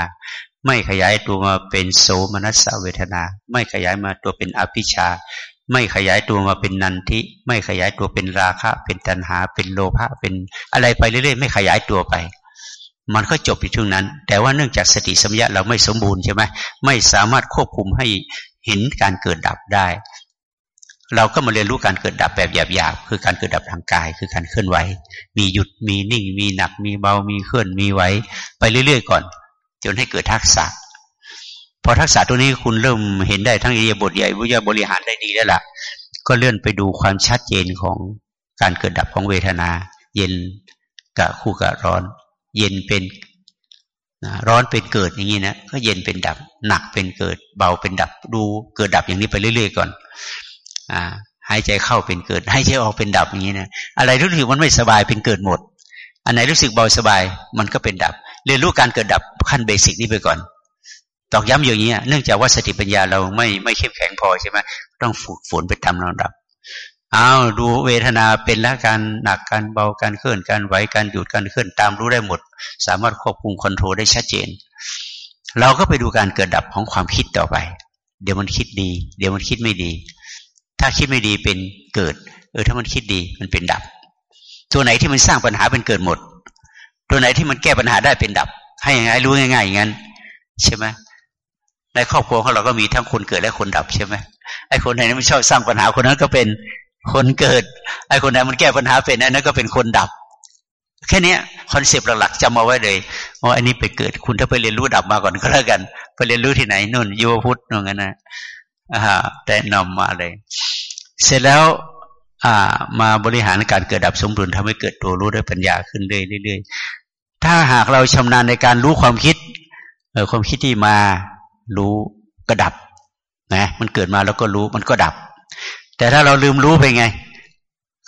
ไม่ขยายตัวมาเป็นโสมนัสเวทนา ไม่ขยายมาตัวเป็นอภิชา ไม่ขยายตัวมาเป็นนันทิ ไม่ขยายตัวเป็นราคะ เป็นตัณหา เป็นโลภะเป็นอะไรไปเรื่อยๆ ไม่ขยายตัวไป มันก็จบอยู่ช่วงนั้น แต่ว่าเนื่องจากสติสัมยาเราไม่สมบูรณ์ใช่ไหมไม่สามารถควบคุมให้เห็นการเกิดดับได้ เราก็มาเรียนรู้การเกิดดับแบบหยาบๆคือการเกิดดับทางกาย คือการเคลื่อนไหว มีหยุดมีนิ่ง มีหนักมีเบามีเคลื่อนมีไหวไปเรื่อยๆ ก่อน จนให้เกิดทักษะ พอทักษะตัวนี้คุณเริ่มเห็นได้ทั้งอิริยาบถใหญ่วิทยาบริหารได้ดีแล้วล่ะ ก็เลื่อนไปดูความชัดเจนของการเกิดดับของเวทนา เย็นกับคู่กับร้อน เย็นเป็นร้อนเป็นเกิดอย่างนี้นะก็เย็นเป็นดับ หนักเป็นเกิด เบาเป็นดับดูเกิดดับอย่างนี้ไปเรื่อยๆก่อน อ่า หายใจเข้าเป็นเกิดหายใจออกเป็นดับอย่างนี้นะอะไรรู้สึกมันไม่สบายเป็นเกิดหมด อันไหนรู้สึกเบาสบายมันก็เป็นดับ เรียนรู้การเกิดดับขั้นเบสิกนี้ไปก่อน ตอกย้ำอย่างนี้เนื่องจากว่าสติปัญญาเราไม่ไม่เข้มแข็งพอใช่ไหมต้องฝึกฝนไปตามลำดับเอาวดูเวทนาเป็นละการหนักการเบาการเคลื่อนการไหวการหยุดการเคลื่อนตามรู้ได้หมด สามารถควบคุมคอนโทรลได้ชัดเจน เราก็ไปดูการเกิดดับของความคิดต่อไป เดี๋ยวมันคิดดี เดี๋ยวมันคิดไม่ดี ถ้าคิดไม่ดีเป็นเกิด เออถ้ามันคิดดีมันเป็นดับ ตัวไหนที่มันสร้างปัญหาเป็นเกิดหมด ตัวไหนที่มันแก้ปัญหาได้เป็นดับ ให้ยังไงรู้ง่ายๆอย่างนั้นใช่ไหม ในครอบครัวของเราก็มีทั้งคนเกิดและคนดับใช่ไหมไอ้คนไหนมันชอบสร้างปัญหาคนนั้นก็เป็นคนเกิด ไอ้คนไหนมันแก้ปัญหาเป็นไอ้นั้นก็เป็นคนดับ แค่นี้คอนเซปต์หลักๆจำมาไว้เลยว่าอันนี้ไปเกิดคุณถ้าไปเรียนรู้ดับมาก่อนก็แล้วกัน ไปเรียนรู้ที่ไหนนู่นยูพุทธนู่นนะอ่าแต่นำมาเลย เสร็จแล้ว อ่า มาบริหารการเกิดดับสมดุลทำให้เกิดตัวรู้ด้วยปัญญาขึ้นเรื่อยๆถ้าหากเราชำนาญในการรู้ความคิดเออความคิดที่มา รู้ก็ดับนะมันเกิดมาแล้วก็รู้มันก็ดับ แต่ถ้าเราลืมรู้ไปไง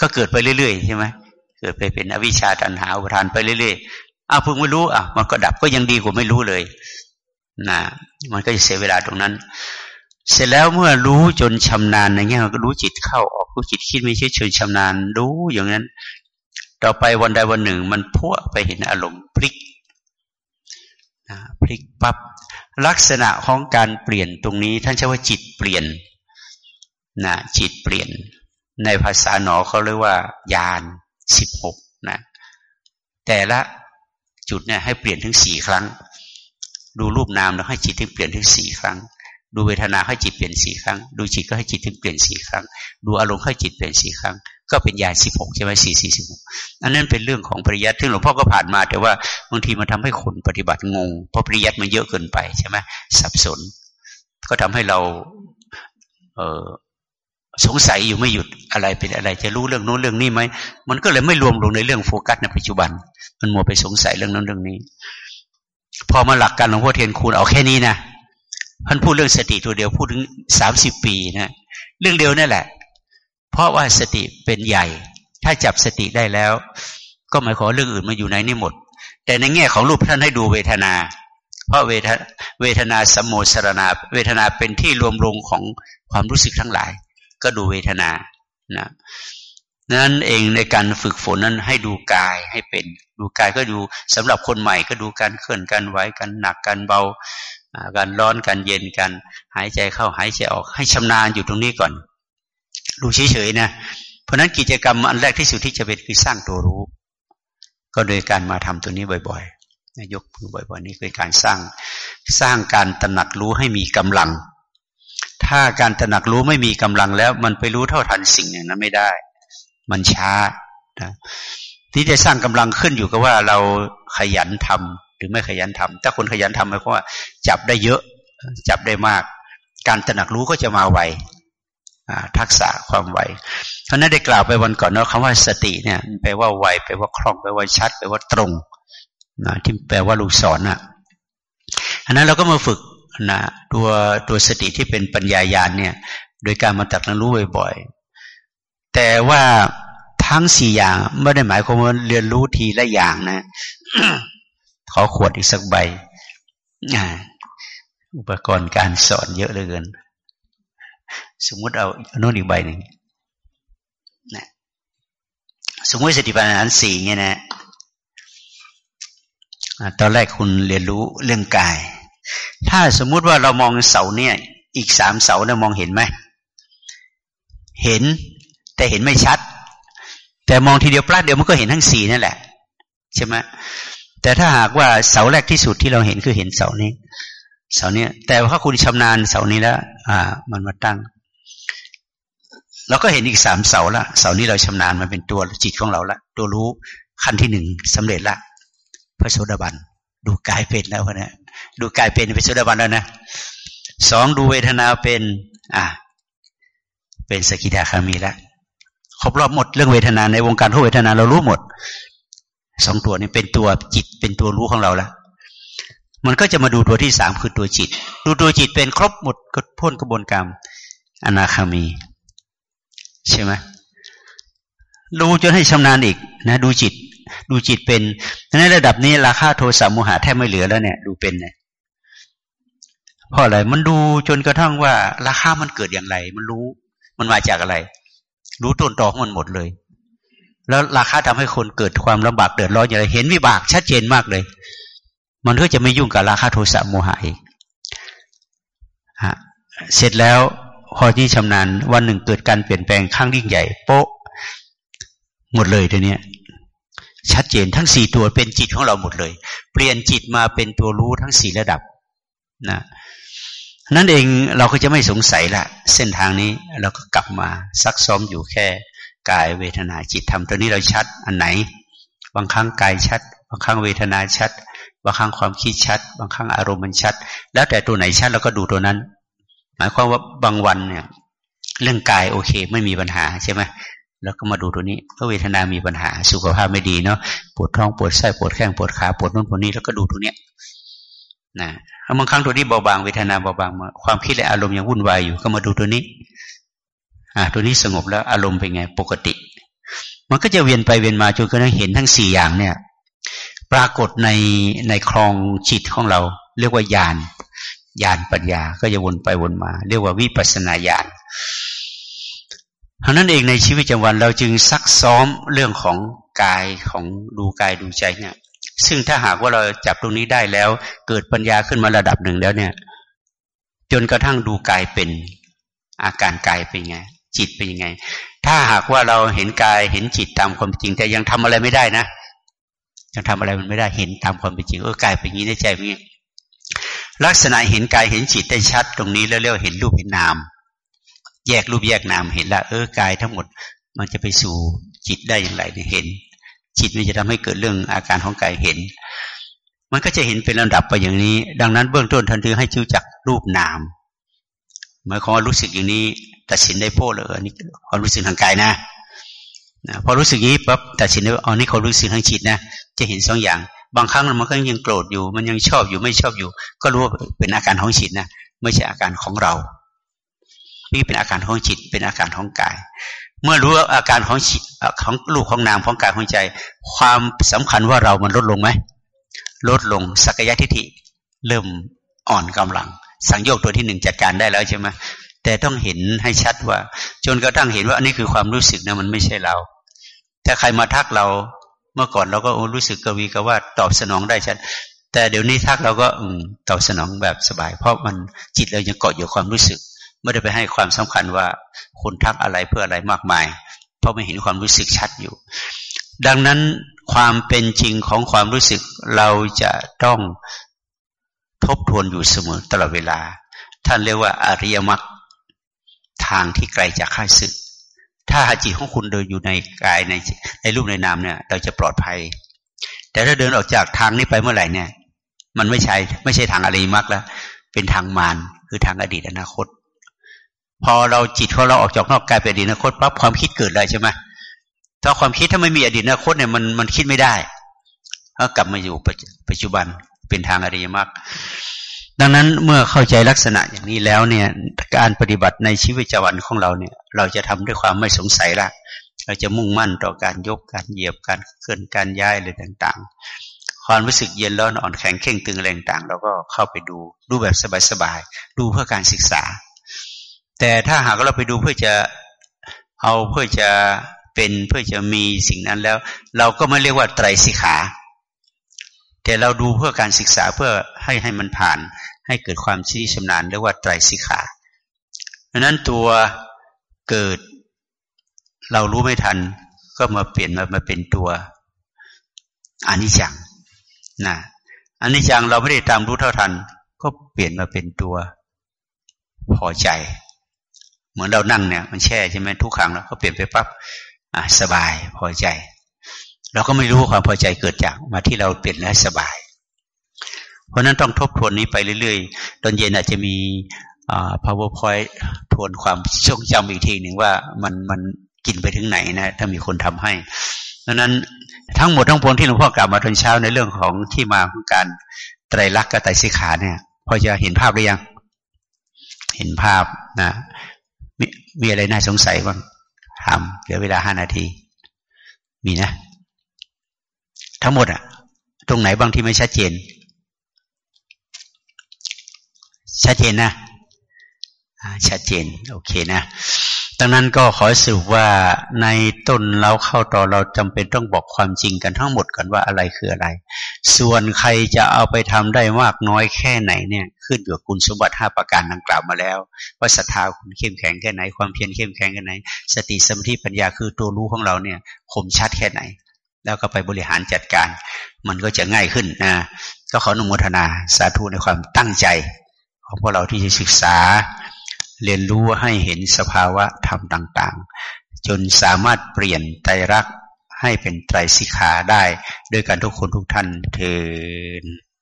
ก็เกิดไปเรื่อยๆใช่ไหมเกิดไปเป็นอวิชชาตันหาอุทานไปเรื่อยๆอ้าวเพิ่งไม่รู้อะมันก็ดับก็ยังดีกว่าไม่รู้เลยนะมันก็จะเสียเวลาตรงนั้น เสร็จแล้วเมื่อรู้จนชำนาญในเงี้ยก็รู้จิตเข้าออกรู้จิตคิดไม่ใช่เชิญชำนาญรู้อย่างนั้น ต่อไปวันใดวันหนึ่ง มันพุ่งไปเห็นอารมณ์พลิกพลิกปับ๊บ ลักษณะของการเปลี่ยนตรงนี้ ท่านใช้ว่าจิตเปลี่ยนนะจิตเปลี่ยน ในภาษาหนอเขาเรียกว่า ยานสิบหกนะแต่ละจุดเนี่ยให้เปลี่ยนถึงสี่ครั้ง ดูรูปนามแล้วให้จิตที่เปลี่ยนถึงสี่ครั้ง ดูเวทนาให้จิตเปลี่ยนสี่ครั้ง ดูจิตก็ให้จิตถึงเปลี่ยนสี่ครั้ง ดูอารมณ์ให้จิตเปลี่ยนสี่ครั้ง ก็เป็นญาสิบหกใช่ไหมสี่สี่สิบหกอันนั้นเป็นเรื่องของปริยัติที่หลวงพ่อก็ผ่านมา แต่ว่าบางทีมันทำให้คนปฏิบัติงง เพราะปริยัติมันเยอะเกินไปใช่ไหมสับสน ก็ทำให้เราเออสงสัยอยู่ไม่หยุดอะไรเป็นอะไร จะรู้เรื่องโน้นเรื่องนี้ไหมมันก็เลยไม่รวมลงในเรื่องโฟกัสในปัจจุบัน มันมัวไปสงสัยเรื่องนั้นเรื่องนี้ พอมาหลักการหลวงพ่อเทียนคูณเอาแค่นี้นะ ท่านพูดเรื่องสติตัวเดียวพูดถึงสามสิบปีนะเรื่องเดียวนั่นแหละ เพราะว่าสติเป็นใหญ่ ถ้าจับสติได้แล้ว ก็หมายความเรื่องอื่นมาอยู่ในนี่หมด แต่ในแง่ของรูปท่านให้ดูเวทนา เพราะเวทเวทนาสมโมสรณาเวทนาเป็นที่รวมลงของความรู้สึกทั้งหลาย ก็ดูเวทนานะนั้นเองในการฝึกฝนนั้นให้ดูกายให้เป็น ดูกายก็ดูสำหรับคนใหม่ก็ดูการเคลื่อนการไหวกันหนักการเบา การร้อนการเย็นกันหายใจเข้าหายใจออก ให้ชำนาญอยู่ตรงนี้ก่อนดูเฉยๆนะเพราะนั้นกิจกรรมอันแรกที่สุดที่จะเป็นคือสร้างตัวรู้ ก็โดยการมาทำตัวนี้บ่อยๆยกมือบ่อยๆนี่คือการสร้างสร้างการตระหนักรู้ให้มีกำลัง ถ้าการตระหนักรู้ไม่มีกำลังแล้ว มันไปรู้เท่าทันสิ่งอย่างนั้นไม่ได้ มันช้านะที่จะสร้างกำลังขึ้นอยู่กับว่าเราขยันทำ รือไม่ขยันทำถ้าคนขยันทำหมายความว่า จับได้เยอะ จับได้มาก การตระหนักรู้ก็จะมาไวทักษะความไวเพราะนั้นได้กล่าวไปวันก่อนเนาะคำว่าสติเนี่ยแปลว่าไวแปลว่าคล่องแปลว่าชัดแปลว่าตรงนะที่แปลว่าลูกศรน่ะอันนั้นเราก็มาฝึกนะตัวตัวสติที่เป็นปัญญายาณเนี่ย โดยการมาตักนั้นรู้บ่อยๆแต่ว่าทั้งสี่อย่างไม่ได้หมายความว่าเรียนรู้ทีละอย่างนะ ขอขวดอีกสักใบอุปกรณ์การสอนเยอะเหลือเกิน สมมุติเอาโน้นอีกใบหนึ่งนะสมมติสติปัญญาสี่เนี่ยนะตอนแรกคุณเรียนรู้เรื่องกาย ถ้าสมมุติว่าเรามองเสาเนี่ย อีกสามเสาเนี่ยมองเห็นไหม เห็น แต่เห็นไม่ชัด แต่มองทีเดียวปลาดเดียวมันก็เห็นทั้งสี่นั่นแหละ ใช่ไหม แต่ถ้าหากว่าเสาแรกที่สุดที่เราเห็นคือเห็นเสานี้ เสาเนี้ย แต่ว่าคุณชำนาญเสานี้แล้วอ่า มันมาตั้งเราก็เห็นอีกสามเสาละเสานี้เราชำนาญมันเป็นตัวจิตของเราละตัวรู้ขั้นที่หนึ่งสำเร็จละพระโสดาบันดูกายเป็นแล้วนี่ยดูกายเป็นเป็นโสดาบันแล้วนะสองดูเวทนาเป็น อ่า เป็นสกิทาคามีแล้วครบรอบหมดเรื่องเวทนาในวงการทุกเวทนาเรารู้หมด สองตัวนี้เป็นตัวจิตเป็นตัวรู้ของเราแล้วมันก็จะมาดูตัวที่สามคือตัวจิต ดูตัวจิตเป็นครบหมดก็พ้นกระบวนการอนาคามี ใช่ไหมดูจนให้ชำนาญอีกนะ ดูจิต ดูจิตเป็นในระดับนี้ราคาโทสะโมหะแทบไม่เหลือแล้วเนี่ย ดูเป็นเนี่ยเพราะอะไรมันดูจนกระทั่งว่า ราคามันเกิดอย่างไร มันรู้ มันมาจากอะไร รู้ต้นตอของมันหมดเลย แล้วราคาทำให้คนเกิดความลำบากเดือดร้อนอย่างไรเห็นวิบากชัดเจนมากเลย มันก็จะไม่ยุ่งกับราคาโทสะโมหะอีกฮะเสร็จแล้วพอที่ชำนาญวันหนึ่งเกิดการเปลี่ยนแปลงข้างยิ่งใหญ่ โป๊ะ หมดเลยทีเนี้ยชัดเจนทั้งสี่ตัวเป็นจิตของเราหมดเลย เปลี่ยนจิตมาเป็นตัวรู้ทั้งสี่ระดับนะนั่นเองเราก็จะไม่สงสัยละเส้นทางนี้เราก็กลับมาซักซ้อมอยู่แค่ กายเวทนาจิตธรรมตัวนี้เราชัดอันไหน บางครั้งกายชัด บางครั้งเวทนาชัด บางครั้งความคิดชัด บางครั้งอารมณ์มันชัด แล้วแต่ตัวไหนชัดเราก็ดูตัวนั้น หมายความว่าบางวันเนี่ย เรื่องกายโอเค ไม่มีปัญหาใช่ไหมแล้วก็มาดูตัวนี้ก็เวทนามีปัญหาสุขภาพไม่ดีเนาะปวดท้องปวดไส้ปวดแข้งปวดขาปวดนู่นปวดนี้แล้วก็ดูตัวเนี้ยนะบางครั้งตัวนี้เบาบางเวทนาเบาบางความคิดและอารมณ์ยังวุ่นวายอยู่ก็มาดูตัวนี้ อ่าตัวนี้สงบแล้วอารมณ์เป็นไงปกติ มันก็จะเวียนไปเวียนมาจนกระทั่งเห็นทั้งสี่อย่างเนี่ย ปรากฏในในคลองจิตของเรา เรียกว่าญาณญาณปัญญาก็จะวนไปวนมา เรียกว่าวิปัสนาญาณเพราะนั้นเองในชีวิตประจำวันเราจึงซักซ้อมเรื่องของกายของดูกายดูใจเนี่ยซึ่งถ้าหากว่าเราจับตรงนี้ได้แล้ว เกิดปัญญาขึ้นมาระดับหนึ่งแล้วเนี่ย จนกระทั่งดูกายเป็น อาการกายเป็นไง จิตเป็นยังไง ถ้าหากว่าเราเห็นกายเห็นจิตตามความจริง แต่ยังทำอะไรไม่ได้นะยังทำอะไรมันไม่ได้เห็นตามความเป็นจริงเออกายเป็นอย่างนี้ในใจเป็นอย่างนี้ลักษณะเห็นกายเห็นจิตได้ชัดตรงนี้แล้วเรียกเห็นรูปเห็นนาม แยกรูปแยกนามเห็นละเออกายทั้งหมดมันจะไปสู่จิตได้อย่างไรเนี่ยเห็น จิตมันจะทำให้เกิดเรื่องอาการของกายเห็น มันก็จะเห็นเป็นลำดับไปอย่างนี้ ดังนั้นเบื้องต้นทันทีให้จู้จักรูปนาม หมายความว่ารู้สึกอย่างนี้ ตัดสินได้โพ้เลยอันนี้ความรู้สึกทางกายนะนะพอรู้สึกนี้ปั๊บตัดสินได้ว่าอ๋อนี่เขารู้สึกทางจิตนะจะเห็นสองอย่าง บางครั้งมันก็ยังโกรธอยู่ มันยังชอบอยู่ไม่ชอบอยู่ ก็รู้ว่าเป็นอาการของจิตนะไม่ใช่อาการของเรา นี่เป็นอาการของจิต เป็นอาการของกาย เมื่อรู้อาการของจิตของลูกของนามของกายของใจ ความสำคัญว่าเรามันลดลงไหมลดลงสักยะทิฏฐิเริ่มอ่อนกำลัง สังโยกตัวที่หนึ่งจัดการได้แล้วใช่ไหมแต่ต้องเห็นให้ชัดว่า จนกระทั่งเห็นว่าอันนี้คือความรู้สึกนะมันไม่ใช่เราถ้าใครมาทักเราเมื่อก่อนเราก็รู้สึกกวีกว่าตอบสนองได้ชัดแต่เดี๋ยวนี้ทักเราก็อืตอบสนองแบบสบาย เพราะมันจิตเรายังเกาะอยู่ความรู้สึก ไม่ได้ไปให้ความสำคัญว่าคุณทักอะไรเพื่ออะไรมากมาย เพราะไม่เห็นความรู้สึกชัดอยู่ ดังนั้นความเป็นจริงของความรู้สึกเราจะต้อง ทบทวนอยู่เสมอตลอดเวลา ท่านเรียกว่าอริยมรรคทางที่ไกลจากข้าศึก ถ้าหาจิตของคุณเดินอยู่ในกายในในรูปในนามเนี่ย เราจะปลอดภัย แต่ถ้าเดินออกจากทางนี้ไปเมื่อไหร่เนี่ย มันไม่ใช่ไม่ใช่ทางอริยมรรคแล้วเป็นทางมารคือทางอดีตอนาคต พอเราจิตของเราออกจากนอกกายเป็นอดีตอนาคตปั๊บความคิดเกิดเลยใช่ไหมถ้าความคิดถ้าไม่มีอดีตอนาคตเนี่ยมันมันคิดไม่ได้ก็กลับมาอยู่ปัจจุบัน เป็นทางอริยมรรคดังนั้นเมื่อเข้าใจลักษณะอย่างนี้แล้วเนี่ย การปฏิบัติในชีวิตประจำวันของเราเนี่ย เราจะทำด้วยความไม่สงสัยละเราจะมุ่งมั่นต่อการยกการเหยียบการเคลื่อนการย้ายอะไรต่าง ๆ ความรู้สึกเย็นร้อนอ่อนแข็งเข่งตึงอะไรต่างๆเราก็เข้าไปดูดูแบบสบายๆดูเพื่อการศึกษา แต่ถ้าหากเราไปดูเพื่อจะเอาเพื่อจะเป็นเพื่อจะมีสิ่งนั้นแล้ว เราก็ไม่เรียกว่าไตรสิขา แต่เราดูเพื่อการศึกษาเพื่อให้ให้มันผ่าน ให้เกิดความชี้ชำนาญเรียกว่าไตรสิกขาดังนั้นตัวเกิดเรารู้ไม่ทัน ก็มาเปลี่ยนมามาเป็นตัวอนิจจังนะอนิจจังเราไม่ได้ตามรู้เท่าทัน ก็เปลี่ยนมาเป็นตัวพอใจ เหมือนเรานั่งเนี่ย มันแช่ใช่ไหมทุกครั้งแล้วก็เปลี่ยนไปปั๊บอะสบายพอใจ เราก็ไม่รู้ความพอใจเกิดจากมาที่เราเปลี่ยนแล้วสบาย เพราะนั้นต้องทบทวนนี้ไปเรื่อยๆ ตอนเย็นอาจจะมี powerpoint ทวนความทรงจำอีกทีหนึ่งว่ามันมันกินไปถึงไหนนะ ถ้ามีคนทำให้ดังนั้นทั้งหมดทั้งปวงที่หลวงพ่อกล่าวมาตอนเช้าในเรื่องของที่มาของการไตรลักษณ์กับไตรสิขาเนี่ย พอจะเห็นภาพหรือยัง เห็นภาพนะมีมีอะไรน่าสงสัยบ้างถามเหลือเวลาห้านาที มีนะ ทั้งหมดอะตรงไหนบางที่ไม่ชัดเจน ชัดเจนนะชัดเจน โอเคนะดังนั้นก็ขอสรุปว่าในต้นเราเข้าต่อเราจำเป็นต้องบอกความจริงกันทั้งหมดกันว่าอะไรคืออะไร ส่วนใครจะเอาไปทำได้มากน้อยแค่ไหนเนี่ย ขึ้นอยู่กับคุณสมบัติห้าประการดังกล่าวมาแล้ว ว่าศรัทธาคุณเข้มแข็งแค่ไหน ความเพียรเข้มแข็งแค่ไหน สติสมาธิปัญญาคือตัวรู้ของเราเนี่ยคมชัดแค่ไหน แล้วก็ไปบริหารจัดการ มันก็จะง่ายขึ้นนะก็ขออนุโมทนาสาธุในความตั้งใจ ของพวกเราที่จะศึกษา เรียนรู้ให้เห็นสภาวะธรรมต่างๆ จนสามารถเปลี่ยนไตรลักษณ์ให้เป็นไตรสิกขาได้ ด้วยกันทุกคนทุกท่านเทอ